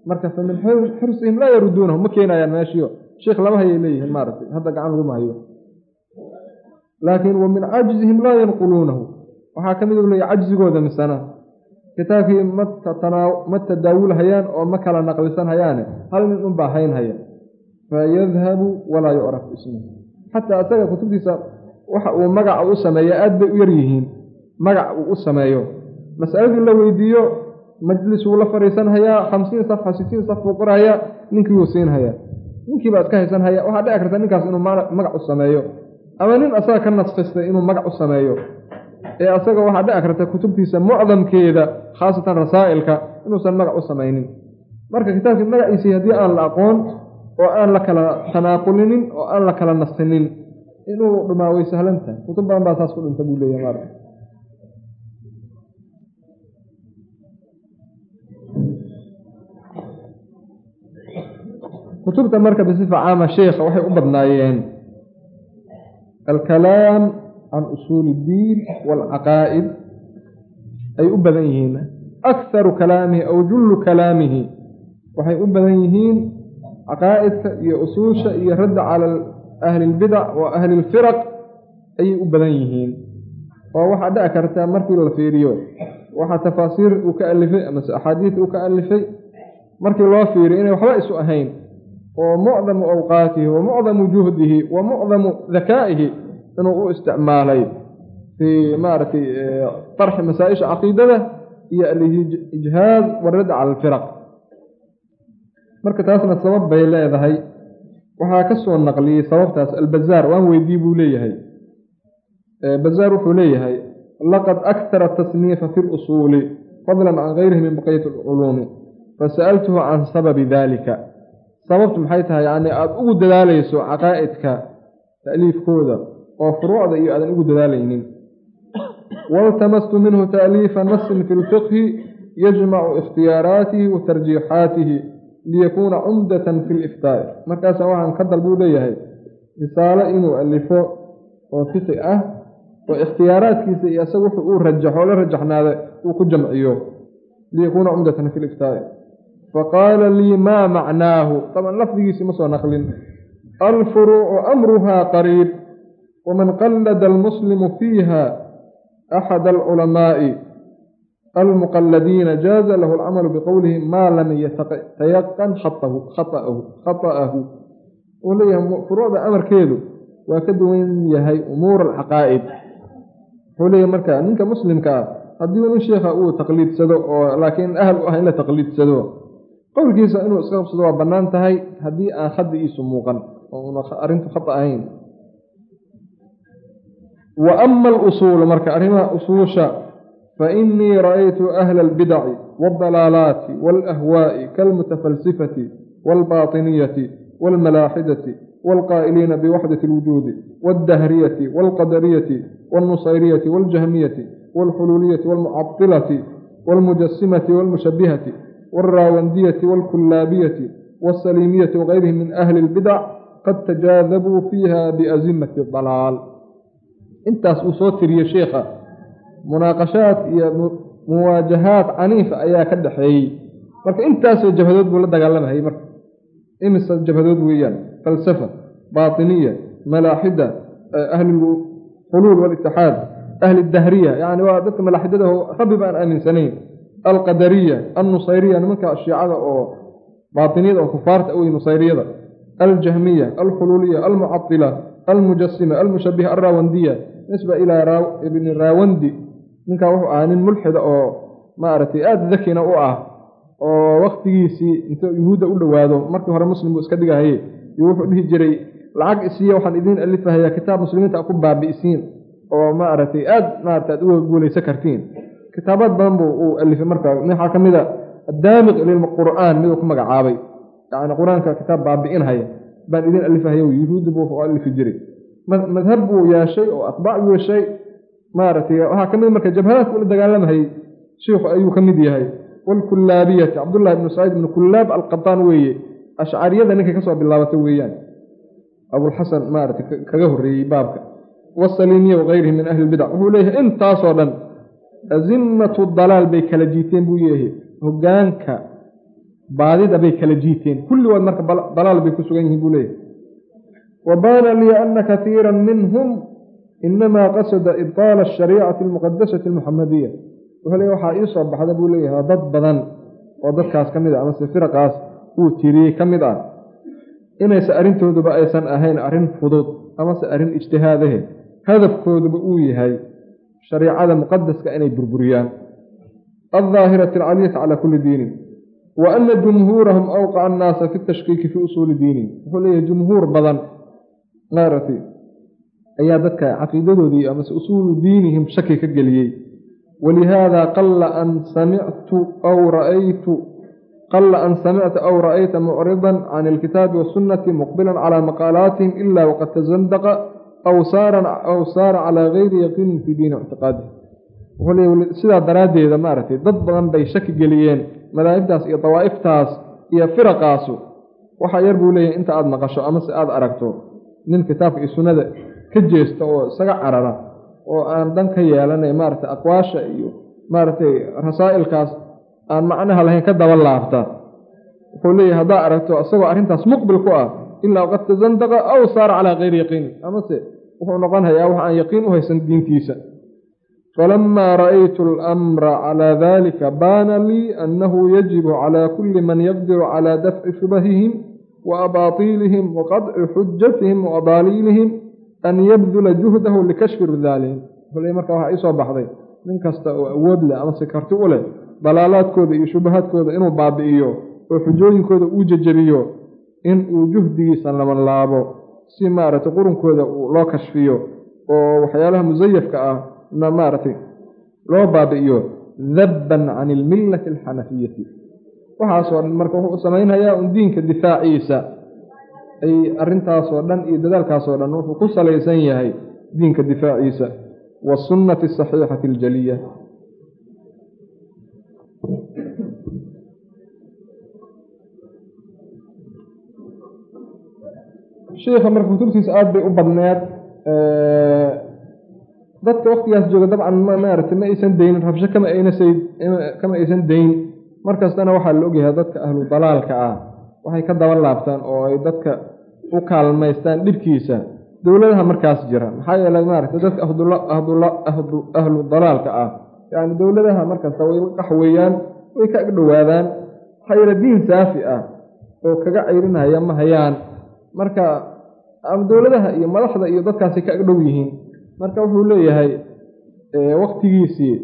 marka fa min xirsihim laa yaruduunahu ma keenayaan meeshiyo. Sheikh lama hayay leeyihiin maaragtay hadda gacan laguma hayo laakiin wa min cajzihim laa yanquluunahu. Waxaa ka mid u leeyahy cajzigooda misana. Kitaabkii ma tadaawulhayaan oo ma kala naqlisan hayaane hal nin unbaa haynhaya fayadhabu walaa yucrafu ismuhu. Xataa isaga kutubtiisa waxa uu magaca u sameeya aad bay u yar yihiin magac uu u sameeyo. Masaladii la weydiiyo majlis wuu la fadhiisanhayaa khamsiin safxa sitiin saf buu qorhayaa ninkii wuu siinhayaa. Ninkiibaa iska haysanhaya waxaa dhici karta ninkaas inuu magac u sameeyo. Ama nin asaga ka naskistay inuu magac u sameeyo. Ee asaga waxaa dhici karta kutubtiisa mucdamkeeda khaasatan rasaa'ilka inuusan magac u samaynin. Marka kitaabkii magaciisii haddii aan la aqoon oo aan la kala tanaaqulinin oo aan la kala naskinin inuu dhumaa way kutub badan baa saas ku dhinta buu leeyahay maarka kutubta marka bisifa caama sheikha waxay u badnaayeen alkalaam can usuuli iddiin waalcaqaa'id ay u badan yihiin akharu kalaamihi aw jullu kalaamihi. Waxay u badan yihiin caqaa'idka iyo usuusha iyo radda cala ahli lbidac wa ahli lfiraq ayay u badan yihiin. Oo waxaa dhici karta markii la fiiriyo. Waxaa tafaasiir uu ka alifay amase axaadiis uu ka alifay markii loo fiiriyo inay waxba isu ahayn oo mucdamu awqaatihi wa mucdamu juhdihi wa mucdamu dakaa'ihi inuu u isticmaalay fii maaragtay طarxi masaa-isha caqiidada iyo alijhaaz waradd cala alfiraq. Marka taasna sabab bay leedahay. Waxaa ka soo naqliyey sababtaas albazaar waan weydii buu leeyahay. Bazaar wuxuu leeyahay laqad aktara tasniifa fi lusuuli fadlan can gayrihi min baqiyati alculuumi fasa'altuhu can sababi dalika sababtu maxay tahay yacni aada ugu dadaalayso caqaa'idka ta'liifkooda oo furuucda iyo aadan ugu dadaalaynin. Waltamastu minhu ta'liifa nasin fi lfiqhi yajmacu ikhtiyaaraatihi wa tarjiixaatihi liyakuuna cumdatan fi liftaa'i markaasa waxaan ka dal buu leeyahay risaalo inuu alifo oo fiqi ah oo ikhtiyaaraadkiisa iyo isaga wuxuu uu rajaxo la rajaxnaada uu ku jamciyo. Liyakuuna cumdatan fi liftaa'i faqaala lii maa macnaahu taban lafdigiisii ma soo naqlin alfuruucu amruhaa qariib waman qallada almuslimu fiiha axada alculamaa'i almuqalladiina jaaza lahu alcamalu biqowlihi maa lam yatayaqan khata'ahu uu leeyahay furuucda amarkeedu waa ka duwan yahay umuur alcaqaa'id wuxuu leeyahay marka ninka muslimka ah haddii nin sheikha uu taqliidsado oo laakiin ahal u ah in la taqliidsado qowlkiisa inuu iska qabsado waa bannaan tahay haddii aan khadigiisu muuqan oo una arrintu khata ahayn. Wa ama alusuulu marka arrimaha usuusha fa innii ra'aytu ahla albidaci waaldalaalaati waalahwaa'i kaalmutafalsifati waalbaatiniyati waalmalaaxidati waalqaa'iliina biwaxdati alwujuudi waalddahriyati waalqadariyati waalnusayriyati waaljahmiyati waalxuluuliyati waalmucadilati waalmujasimati waalmushabihati waalraawandiyati waalkullaabiyati waalsaliimiyati wagayrihim min ahli albidac qad tajaadabuu fiiha biazimati dalaal intaas uu soo tiriyey sheikha munaaqashaad iyo muwaajahaad caniifa ayaa ka dhexeeyey marka intaasoo jabhadood buu la dagaalamayay marka imise jabhadood weeyaan falsafa baatiniya malaaxida ahlulxuluul walitixaad ahli dahriya yacni waa dadka malaaxidadaho rabbi baan aaminsanayn alqadariya annusayriya nimanka shiicada oo baatiniyada oo kufaarta wey nusayriyada aljahmiya alxuluuliya almucadila almujasima almushabiha alraawandiya nisba ilaa ibni raawandi. Ninkaa wuxuu ahaa nin mulxida oo maaragtay aada dakina u ah oo waktigiisii intuu yuhuudda u dhowaado markii hore muslim buu iska dhigahaye iyo wuxuu dhihi jiray lacag isiiya waxaan idiin alifahayaa kitaab muslimiinta ku baabi'isiin oo maaragtay aada maarata aad uga guulaysan kartiin kitaabaad badan buu uu alifay marka. Waxaa ka mid a addaamiq lilqur'aan miduu ku magacaabay. Yacni qur'aanka kitaab baabi'inhaya baan idin alifahaya yuhuudda buu alifi jiray. Madhab buu yeeshay oo atbaac buu yeeshay. Maaragtay waxaa ka marka jabhadaadka ula dagaalamahayey shiikhu ayuu ka mid yahay. Waalkullaabiyati cabdullahi ibnu saciid ibnu kullaab alqataan weeye. Ashcariyada ninkay ka soo bilaabatay weeyaan. Abulxasan maaragtay kaga horreeyey baabka. Wasaliimiya wagayrihi min ahli lbidac wuxuu leeyahay intaasoo dhan azimatu dalaal bay kala jiiteen buu yeehay hoggaanka baadida bay kala jiiteen. Kulligood marka dalaal bay ku sugan yihiin buu leeyahay. Wa baana lii ana katiira minhum inamaa qasada ibtaala ashariicati almuqadasati almuxamadiya wuxuu leeyahy waxaa ii baxda buu leeyahay dad badan oo dadkaas ka mid ah amase firaqaas uu tiriyey ka mid ah inayse arrintooduba aysan ahayn arrin fudud amase arrin ijtihaadahe hadafkooduba uu yahay shariicada muqadaska inay burburiyaan. Aldaahirati alcaliyati calaa kulli diinin wa ana jumhuurahum awqaca annaasa fi tashkiiki fii usuuli diinihim wuxuu leeyahay jumhuur badan maaragtay ayaa dadka caqiidadoodii amase usuulu diinihim shaki ka geliyey. Walihaada qala an samictu aw ra'aytu qala an samicta aw ra'ayta mucridan can alkitaabi wasunnati muqbilan calaa maqaalaatihim ila waqad tasandaqa aw saara calaa gayri yaqiinin fii diini ictiqaadi wuxuu sidaa daraaddeeda maaragtay dad badan bay shaki geliyeen madaahibtaas iyo dawaa'iftaas iyo firaqaasu waxaa yar buu leeyahay inta aada maqasho amase aada aragto nin kitaabka iyo sunnada ka jeesta oo isaga carara oo aan dan ka yeelanay maaragtay aqwaasha iyo maaragtay rasaa'ilkaas aan macnaha lahayn ka daba laabta wuxuu leeyahay haddaa aragto isagoo arrintaas muqbil ku ah ilaa qad tasandaqa aw saara calaa kayri yaqiinin amase wuxuu noqonhayaa wax aan yaqiin u haysan diintiisa. Falamaa ra'aytu alamra calaa dalika baana lii annahu yajibu calaa kulli man yaqdiru calaa dafci shubahihim wa abaatiilihim wa qadci xujatihim wa adaaliilihim an yabdula juhdahu likashfi ridaalihim. Wuxuu marka waxaa ii soo baxday nin kasta oo awood leh amase karti u leh dalaalaadkooda iyo shubahaadkooda inuu baabi'iyo oo xujooyinkooda uu jejebiyo in uu juhdigiisa labanlaabo si maaragtay qurunkooda loo kashfiyo oo waxyaalaha musayafka ah na maaragtay loo baabi'iyo dabban can ilmillati alxanafiyati. Waxaasoo dhan marka wuxuu samaynhayaa un diinka difaaciisa. Ay arrintaasoo dhan iyo dadaalkaasoo dhan wuxuu ku salaysan yahay diinka difaaciisa. Wasunnati asaxiixati aljaliya shiikha marka kutubtiisa aada bay u badneed dadka waktigaas jooga dabcan maaragtay ma aysan daynin rabsho kama aynasay kama aysan dayn. Markastana waxaa la ogyahay dadka ahlu dalaalka ah. Waxay ka daba laabtaan oo ay dadka u kaalmaystaan dhibkiisa. Dowladaha markaas jira maxaa yeelay maaragtay dadka ahlu dalaalka ah. Yacni dowladaha markasta way la qaxweeyaan way ka agdhowaadaan maxaa yeele diin saafi ah oo kaga ceyrinaya ma hayaan marka dowladaha iyo madaxda iyo dadkaasi ka agdhow yihiin. Marka wuxuu leeyahay waktigiisii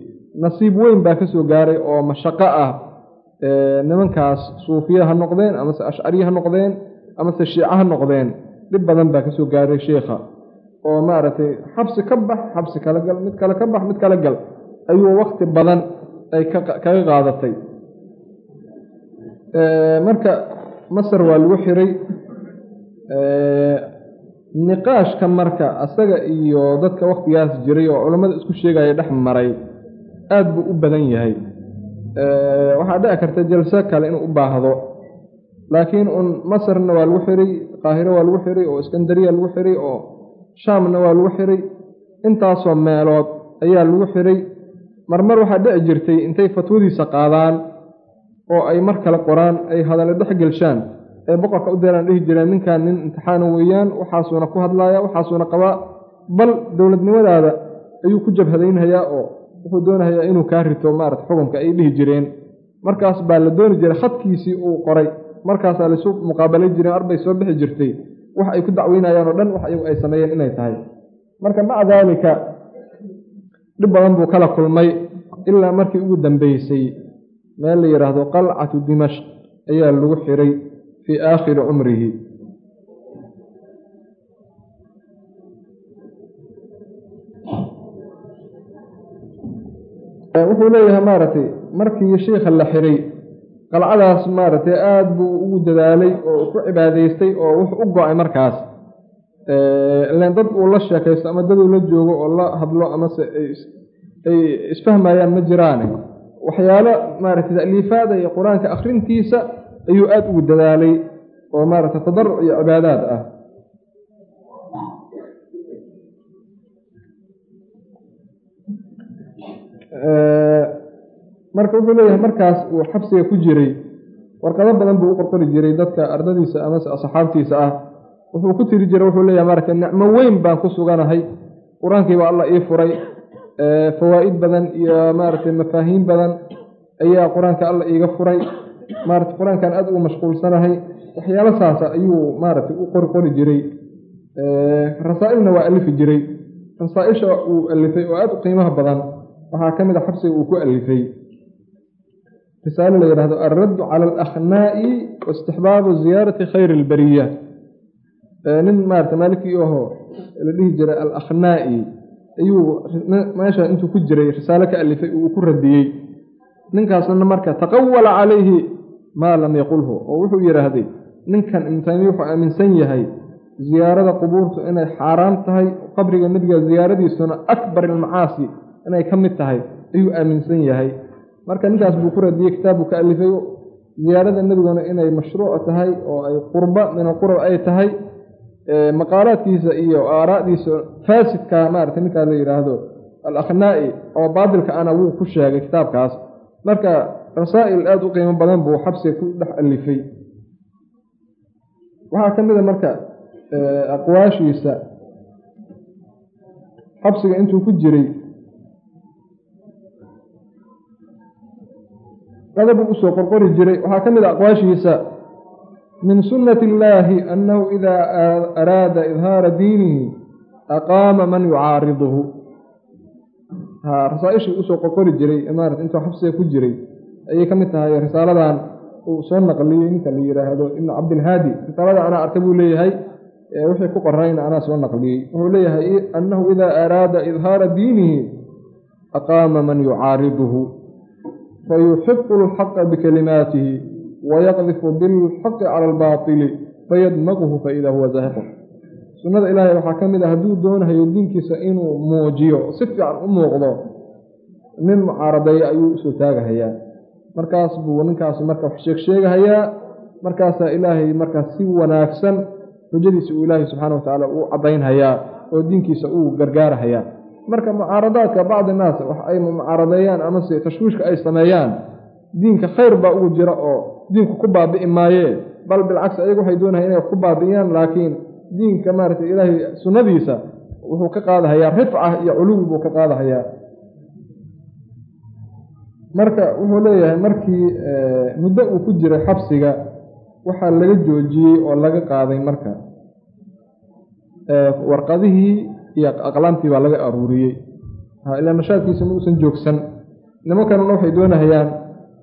nasiib weyn baa ka soo gaaray oo mashaqo ah. Nimankaas suufiya ha noqdeen amase ashcariya ha noqdeen amase shiica ha noqdeen dhib badan baa ka soo gaaray sheikha. Oo maaragtay xabsi ka bax xabsi kala gal mid kale ka bax mid kala gal. Ayuu wakti badan ay kaga qaadatay. Marka masar waa lagu xiray niqaashka marka asaga iyo dadka waktigaas jiray oo culammada isku sheegaya dhex maray aada buu u badan yahay. Waxaa dhici karta jalso kale inuu u baahdo. Laakiin un masarna waa lagu xiray qaahiro waa lagu xiray oo iskandariya lagu xiray oo shaamna waa lagu xiray. Intaasoo meelood ayaa lagu xiray. Marmar waxaa dhici jirtay intay fatwadiisa qaadaan oo ay mar kale qoraan ay hadallo dhex gelshaan ee boqorka u deeraan dhihi jireen ninkan nin imtixaana weeyaan waxaasuuna ku hadlaaya waxaasuuna qabaa bal dowladnimadaada ayuu ku jabhadaynhayaa oo wuxuu doonahayaa inuu kaa rito maarata xukunka ay dhihi jireen. Markaas baa la dooni jiray khadkiisii uu qoray. Markaasaa laisu muqaabalay jireen arbay soo bixi jirtay. Wax ay ku dacweynayaan oo dhan wax iyagu ay sameeyeen inay tahay. Marka maca daalika dhib badan buu kala kulmay ilaa markii ugu dambeysay. Meel la yidhaahdo qalcatu dimashq ayaa lagu xiray fii aakhiri cumrihi wuxuu leeyahay maaragtay markii shiikha la xiray qalcadaas maaragtay aada buu ugu dadaalay oo ku cibaadaystay oo wuxuu u go'ay markaas ilen dad uu la sheekaysto ama dad uu la joogo oo la hadlo amase ay isfahmayaan ma jiraane waxyaalo maaragtay ta'liifaada iyo qur'aanka akhrintiisa ayuu aada ugu dadaalay oo maaragtay tadaruc iyo cibaadaad ah. Marka wuxuu leeyahay markaas uu xabsiga ku jiray warqado badan buu u qorqori jiray dadka ardadiisa amase asxaabtiisa ah. Wuxuu ku tiri jiray wuxuu leeyahay maaragtay nicmo weyn baan ku suganahay. Qur'aankiiba alla ii furay. Fawaa'id badan iyo maaragtay mafaahiim badan ayaa qur'aanka alla iiga furay maaragtay qur'aankan aada ugu mashquulsanahay waxyaalo saasa ayuu maaragtay u qori qori jiray rasaa'ilna waa alifi jiray. Rasaa'isha uu alifay oo aada u qiimaha badan waxaa ka mid a xabsiga uu ku alifay. Risaalo la yidhahdo alraddu cala alakhnaa'i waistixbaabu ziyaarati khayri albariya nin maarata maalikii aho la dhihi jiray alakhnaa'i ayuu meesha intuu ku jiray risaalo ka alifay uu ku radiyey ninkaasna marka taqawala calayhi maa lam yaqulhu oo wuxuu yidhaahday ninkan ibnu wuxuu aaminsan yahay ziyaarada qubuurtu inay xaaraam tahay qabriga nebiga ziyaaradiisuna akbar ilmacaasi inay ka mid tahay ayuu aaminsan yahay. Marka ninkaas buu ku radiyey kitaab buu ka alifay ziyaarada nebiguna inay mashruuc tahay oo ay qurba min alqurab ay tahay maqaalaadkiisa iyo aaraa'diisa faasidka maarata ninkaa la yidhaahdo al akhnaa'i oo baatilka ana wuu ku sheegay kitaabkaas. Marka rasaa'il aada u qiimo badan buu xabsiga ku dhex alifay. Waxaa ka mid a marka aqwaashiisa. Xabsiga intuu ku jiray qadabuu u soo qorqori jiray. Waxaa ka mid a aqwaashiisa min sunnati illaahi annahu idaa araada idhaara diinihi aqaama man yucaariduhu. Ha rasaa-ishii u soo qorqori jiray maarata intuu xabsiga ku jiray ayay ka mid tahay risaaladan uu soo naqliyey ninka la yidhaahdo ibnu cabdilhaadi risaalada anaa arka buu leeyahay wixii ku qorayna anaa soo naqliyey. Wuxuu leeyahay annahu idaa araada idhaara diinihi aqaama man yucaariduhu fayuxiqu alxaqa bikalimaatihi wayaqdifu bilxaqi cala albaatili fayadmaquhu faida huwa zaahiqun sunnada ilaahay waxaa ka mid ah hadduu doonahayo diinkiisa inuu muujiyo si fiican u muuqdo nin mucaaradeeya ayuu u soo taagahayaa markaas buu ninkaas marka wax sheeg sheegahayaa markaasaa ilaahay markaas si wanaagsan xujadiisa uu ilaahay subxaana watacaala uu caddaynhayaa oo diinkiisa uu gargaarahayaa marka mucaaradaadka bacdi naas wax ay mucaaradeeyaan amase tashwiishka ay sameeyaan diinka khayr baa ugu jira oo diinku ku baabi'i maayee bal bilcagsi ayagu waxay doonahay inay ku baabi'iyaan laakiin diinka maaragtay ilaahay sunnadiisa wuxuu ka qaadahayaa rifca iyo culuwi buu ka qaadahayaa marka wuxuu leeyahay markii muddo uu ku jiray xabsiga waxaa laga joojiyey oo laga qaaday marka warqadihii iyo aqlaamtii baa laga aruuriyey. Ilaa nashaadkiisa ma uusan joogsan. Nimankanuna waxay doonahayaan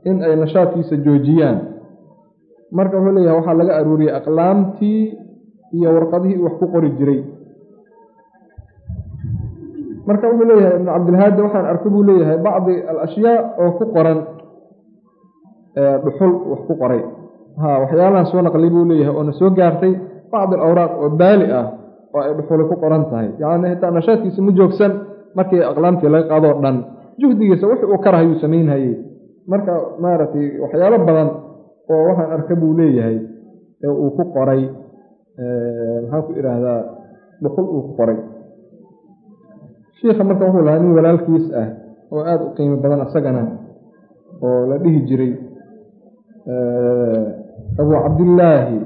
in ay nashaadkiisa joojiyaan. Marka wuxuu leeyahay waxaa laga aruuriyey aqlaamtii iyo warqadihii wax ku qori jiray marka wuxuu leeyahay ibnu cabdilhaadi waxaan arka buu leeyahay bacdi alashyaa oo ku qoran dhuxul wax ku qoray. Ha waxyaalahan soo naqli buu leeyahay oo na soo gaartay bacdi alawraaq oo baali ah oo ay dhuxuli ku qoran tahay. Yacni xitaa nashaadkiisa ma joogsan markii aqlaamtii laga qaadoo dhan juhdigiisa wixii uu karahayuu samaynhayey marka maaragtay waxyaalo badan oo waxaan arka buu leeyahay ee uu ku qoray maxaan ku idhaahdaa dhuxul uu ku qoray shiikha marka wuxuu lahaa nin walaalkiis ah oo aada u qiimo badan asagana oo la dhihi jiray abu cabdillaahi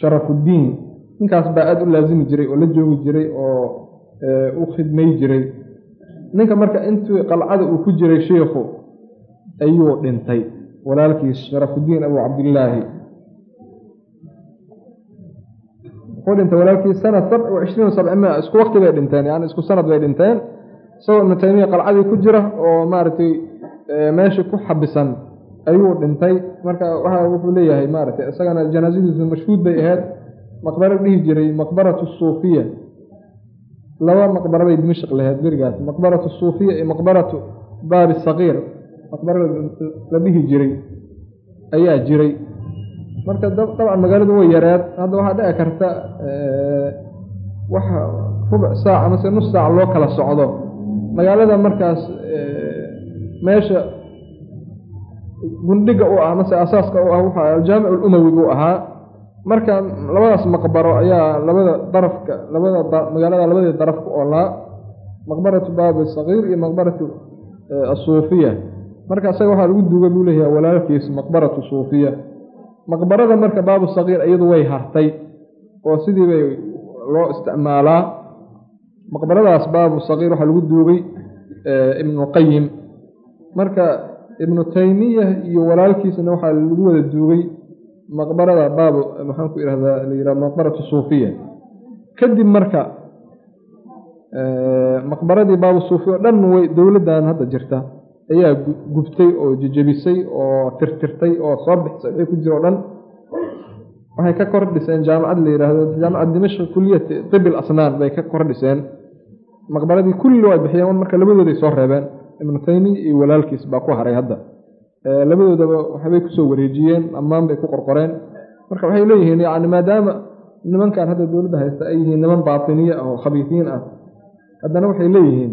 sharafuddiin ninkaas baa aada u laasimi jiray oo la joogi jiray oo u khidmay jiray. Ninka marka intii qalcada uu ku jiray shiikhu ayuu dhintay. Walaalkiis sharafuddiin abu cabdillaahi wuxuu dhintay walaalkiis sanad sabc wa cishriin sabcimia isku wakti bay dhinteen yani isku sanad bay dhinteen. Isagoo ibnu taymiya qalcadii ku jira oo maaragtay meesha ku xabisan ayuu dhintay. Marka waxa wuxuu leeyahay maaragtay isagana janaasadiisu mashhuud bay ahayd. Maqbaro dhihi jiray maqbaratu suufiya. Laba maqbaro bay dimashq lahayd berigaas maqbaratu suufiya iyo maqbaratu baabi sakiir maqbaro la dhihi jiray ayaa jiray marka dabcan magaaladu way yareed. Hadda waxaa dhici karta wax rubuc saac amase nus saac loo kala socdo. Magaalada markaas meesha gundhiga u ah mase asaaska u ah waxa aljaamic alumawi buu ahaa. Marka labadaas maqbaro ayaa labada darafka labada magaalada labadii daraf ku oolaa maqbaratu baabi sakiir iyo maqbaratu asuufiya. Marka isaga waxaa lagu duuga buu leeyahay walaalkiis maqbaratu suufiya maqbarada marka baabu sakiir iyadu way hartay oo sidii bay loo isticmaalaa. Maqbaradaas baabu sakiir waxaa lagu duugay ibnuqayim marka ibnu taymiya iyo walaalkiisna waxaa lagu wada duugay maqbarada baabu maxaan ku ihahdaa la yihah maqbaratu suufiya. Kadib marka maqbaradii baabu suufiya oo dhan way dowladdan hadda jirta ayaa gubtay oo jejebisay oo tirtirtay oo soo bixisay wixii ku jira o dhan. Waxay ka kor dhiseen jaamacad la yidhaahdo jaamacad dimashq kuliyat tibil asnaan bay ka kor dhiseen maqbaradii kulli way bixiyeen marka labadooday soo reebeen ibnu taymiya iyo walaalkiis baa ku haray hadda. Labadoodaba waxbay ku soo wareejiyeen ammaan bay ku qorqoreen. Marka waxay leeyihiin yani maadaama nimankan hadda dowladda haysta ay yihiin niman baatiniye ah oo khabiifiin ah haddana waxay leeyihiin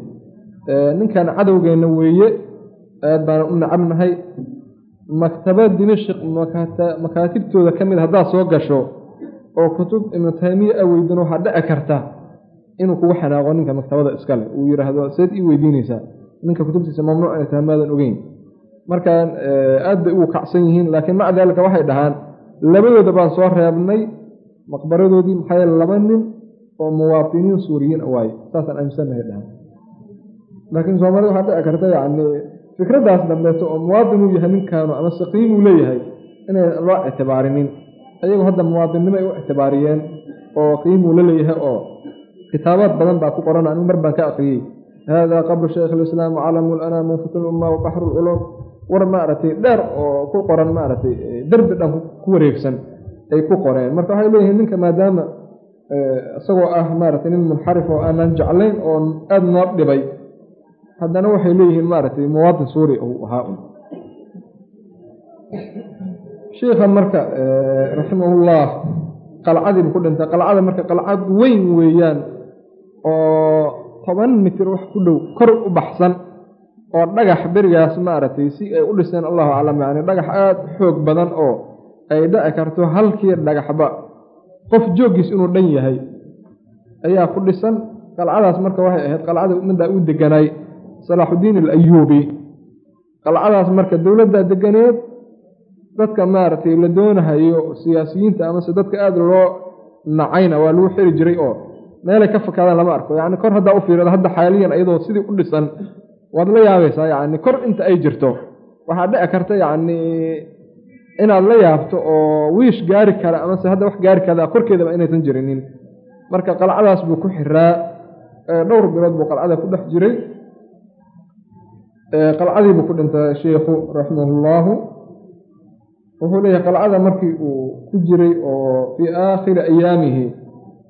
ninkan cadowgeenna weeye aad baana u nacabnahay maktaba dimashq makaatibtooda ka mid haddaad soo gasho oo kutub ibnu taymiya a weydin waxaa dhici karta inuu kugu xanaaqo ninka maktabada iskale uu yidhaahdo seed ii weydiinaysaa ninka kutubtiisa mamnuuc inay tahay maadan ogeyn. Markaan aad bay ugu kacsan yihiin laakiin maca daalika waxay dhahaan labadooda baan soo reebnay maqbaradoodii maxaa yeele laba nin oo muwaatiniin suuriyiin waaye saasaan aaminsannahay dhahaan. Laakiin soomaalida waxaa dhici karta yacni fikraddaas dambeeto oo muwaadin uu yahay ninkaanu ama saqiim uu leeyahay inay loo ictibaarinin. Ayagu hadda muwaadinnimo ay u ictibaariyeen oo qiimuu la leeyahay oo kitaabaad badan baa ku qoran anigu mar baan ka aqriyey. Hada qabru shaykh alislaam calamu lana munfit lumma wa baxru lculuum war maaragtay dheer oo ku qoran maaragtay derbi dhan ku wareegsan ay ku qoreen. Marka waxay leeyihiin ninka maadaama isagoo ah maaragtay nin munxarif oo aanan jeclayn oo aada noo dhibay haddana waxay leeyihiin maaragtay muwaadin suuri uu ahaa un. Shiikha marka raximahullah qalcadiibu ku dhintay. Qalcada marka qalcad weyn weeyaan oo toban mitir wax ku dhow kor u baxsan oo dhagax berigaas maaragtay si ay u dhiseen allahu aclam yani dhagax aada xoog badan oo ay dhici karto halkii dhagaxba. Qof jooggiis inuu dhan yahay ayaa ku dhisan. Qalcadaas marka waxay ahayd qalcada middaa u deganaay salaaxudiin alayuubi qalcadaas marka dowladdaa deganeed dadka maaragtay la doonahayo siyaasiyiinta amase dadka aada loo nacayna waa lagu xiri jiray oo meelay ka fakadaan lama arko. Yacni kor haddaa u fiirada hadda xaaliyan iyadoo sidii u dhisan waad la yaabaysaa yacni kor inta ay jirto. Waxaa dhici karta yacni inaad la yaabto oo wiish gaari kara amase hadda wax gaari karda korkeedaba inaysan jirinin. Marka qalcadaas buu ku xiraa dhowr bilood buu qalcada ku dhex jiray qalcadii buu ku dhintay sheikhu raximahullaahu wuxuu leeyahay qalcada markii uu ku jiray oo fii aakhiri ayaamihi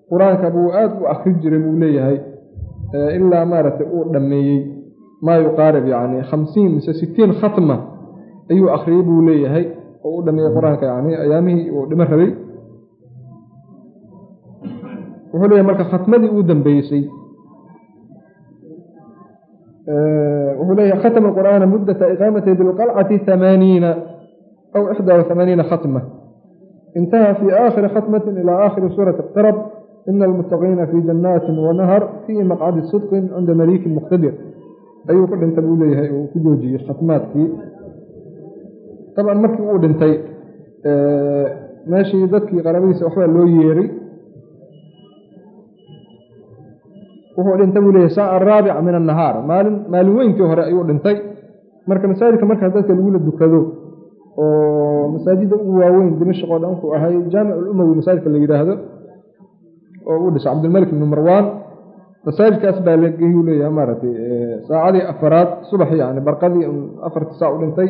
qur'aanka buu aada u akri jiray buu leeyahay ilaa maaragtay uu dhammeeyey. Maa yuqaarib yacni khamsiin mise sitiin khatma ayuu akhriyey buu leeyahay oo u dhameeyey qur'aanka yani ayaamihii uu dhimo rabay. Wuxuu leeyahay marka khatmadii uu dambeysay wuxuu leeyahay khatma alqur'aana muddata iqaamatihi bilqalcati hamaaniina aw ixdaa wa hamaaniina khatma. Intaha fi aakhiri khatmatin ilaa aakhiri suurati iqtarab ina almuttaqiina fii jannaatin wanahar fii maqcadi sidqin cinda maliikin muqtadir. Ayuu ku dhintay buu leeyahay uu ku joojiyey khatmaadkii. Taban markii uu dhintay meeshii dadkii qarabadiisa waxbaa loo yeeray wuxuu dhintay buu leeyahy saaca araabica min annahaar. Maalin maalin weyntii hore ayuu dhintay. Marka masaajidka markaas dadka lagula dukado oo masaajidda ugu waaweyn dimashq oo dhan ku ahay jaamic ulumawi masaajidka la yidhaahdo oo uu dhisay cabdilmalik ibni marwaan masaajidkaas baa lageyuu leeyahay maaragtay saacadii afaraad subax yani barqadii afartii saac u dhintay.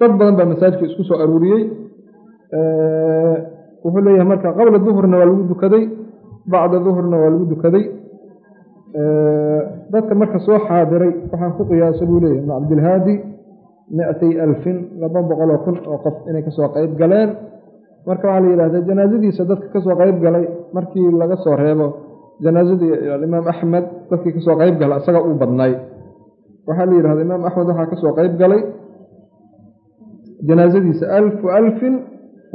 Dad badan baa masaajidka isku soo aruuriyey. Wuxuu leeyahay marka qabla duhurna waa lagu dukaday bacda duhurna waa lagu dukaday dadka marka soo xaadiray waxaan ku qiyaasa buu leeyahay ibn cabdilhaadi mi-atay alfin laba boqoloo kun oo qof inay ka soo qeyb galeen. Marka waxaa la yidhahda janaasadiisa dadka ka soo qeyb galay markii laga soo reebo janaasadii alimaam axmed dadkii ka soo qeyb gala isaga uu badnaay waxaa la yidhahda imaam axmed waxaa ka soo qeyb galay janaasadiisa alfu alfin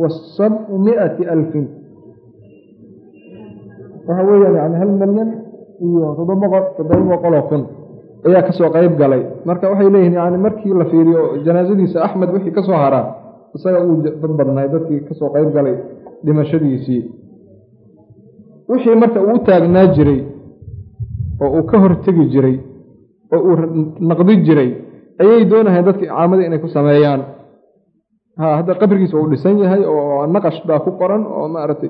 wa sabcu miati alfin. Waxa weeyaan yani hal milyan iyo toddoba boqoloo kun ayaa ka soo qeyb galay. Marka waxay leeyihiin yani markii la fiiriyo janaasadiisa axmed wixii ka soo haraa isaga uu dad badnaay dadkii ka soo qeyb galay dhimashadiisii. Wixii marka uu taagnaa jiray oo uu ka hortegi jiray oo uu naqdi jiray ayay doonahayn dadka icaamadii inay ku sameeyaan. Ha hadda qabrigiisa uu dhisan yahay oo naqash baa ku qoran oo maaragtay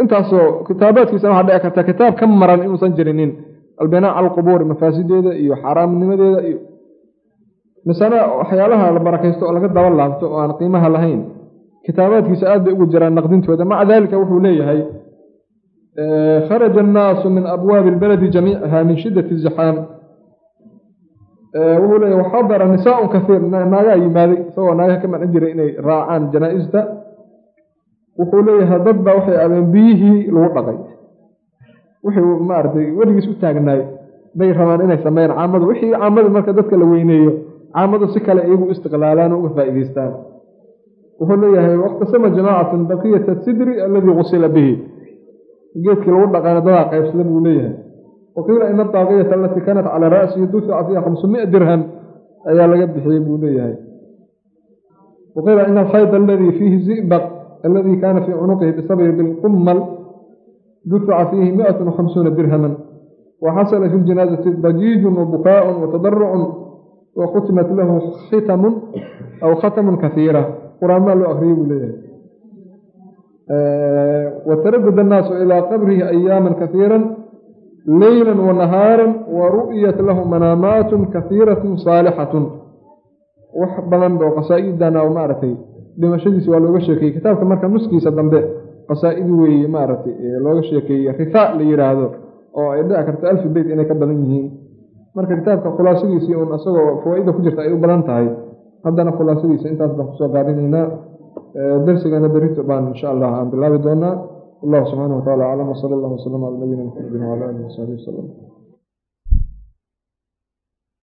intaasoo kitaabaadkiisana waxaa dhici karta kitaab ka maran inuusan jirinin. Albinaa cala alqubuuri mafaasideeda iyo xaaraamnimadeeda iyo misana waxyaalaha la barakaysto oo laga daba laabto oo aan qiimaha lahayn. Kitaabaadkiisa aad bay ugu jiraan naqdintooda. Maca dalika wuxuu leeyahay kharaja annaasu min abwaabi albaladi jamiicaha min shiddati zixaam wuxuu leeyahy waxadara nisaaun kahiir naagaa yimaaday isagoo naagaha ka macno jiray inay raacaan janaa-ista wuxuu leeyahay dad baa waxay abeen biyihii lagu dhaqay. Wuxuu maaragtay weligiis u taagnaay bay rabaan inay sameeyaan caamadu. Wixii caamadu marka dadka la weyneeyo caamadu si kale iyagu istiqlaalaan oo uga faa'iidaystaan. Wuxuu leeyahay waqtasama jamaacatun baqiyata sidri alladii qusila bihi. Geedkii lagu dhaqaana dadaa qaybsada buu leeyahay. Waqiila ina daaqiyata alatii kaanat calaa ra'sihi dufica fiiha khamsumia dirham ayaa laga bixiyey buu leeyahay. Waqiila ina alkhayط aladii fiihi zibaq aladii kaana fii cunuqihi bisabri bilqumal dufica fiihi miatun hamsuuna dirhaman wa xasala fi ljanaasati dajiijun wa bukaaun wa tadarucun wa khutimat lahu khitamun aw khatamun kaiira qur'aanmaa loo akriyay buu leeyahay wataragud annaasu ilaa qabrihi ayaaman kaiira leyla wa nahaara wa ru'yat lahu manaamaatun kaiirat saalixatun wax badan oo qasaa'idan maaragtay dhimashadiisi waa looga sheekeeyey kitaabka marka nuskiisa dambe qasaa-id weeye maaragtay looga sheekeeyey rifa la yidhaahdo oo ay dhici karto alfi beyt inay ka badan yihiin. Marka kitaabka khulaasadiisii uun isagoo fawaa-ida ku jirta ay u badan tahay. Haddana khulaasadiisa intaas baan ku soo gaarinaynaa darsigana berito baan insha allah aan bilaabi doonaa. Wallahu subxaana wa tacala aclam wsala allah wasalam cala nabiyina maxamedin wcala alihi wasaxbi wasalam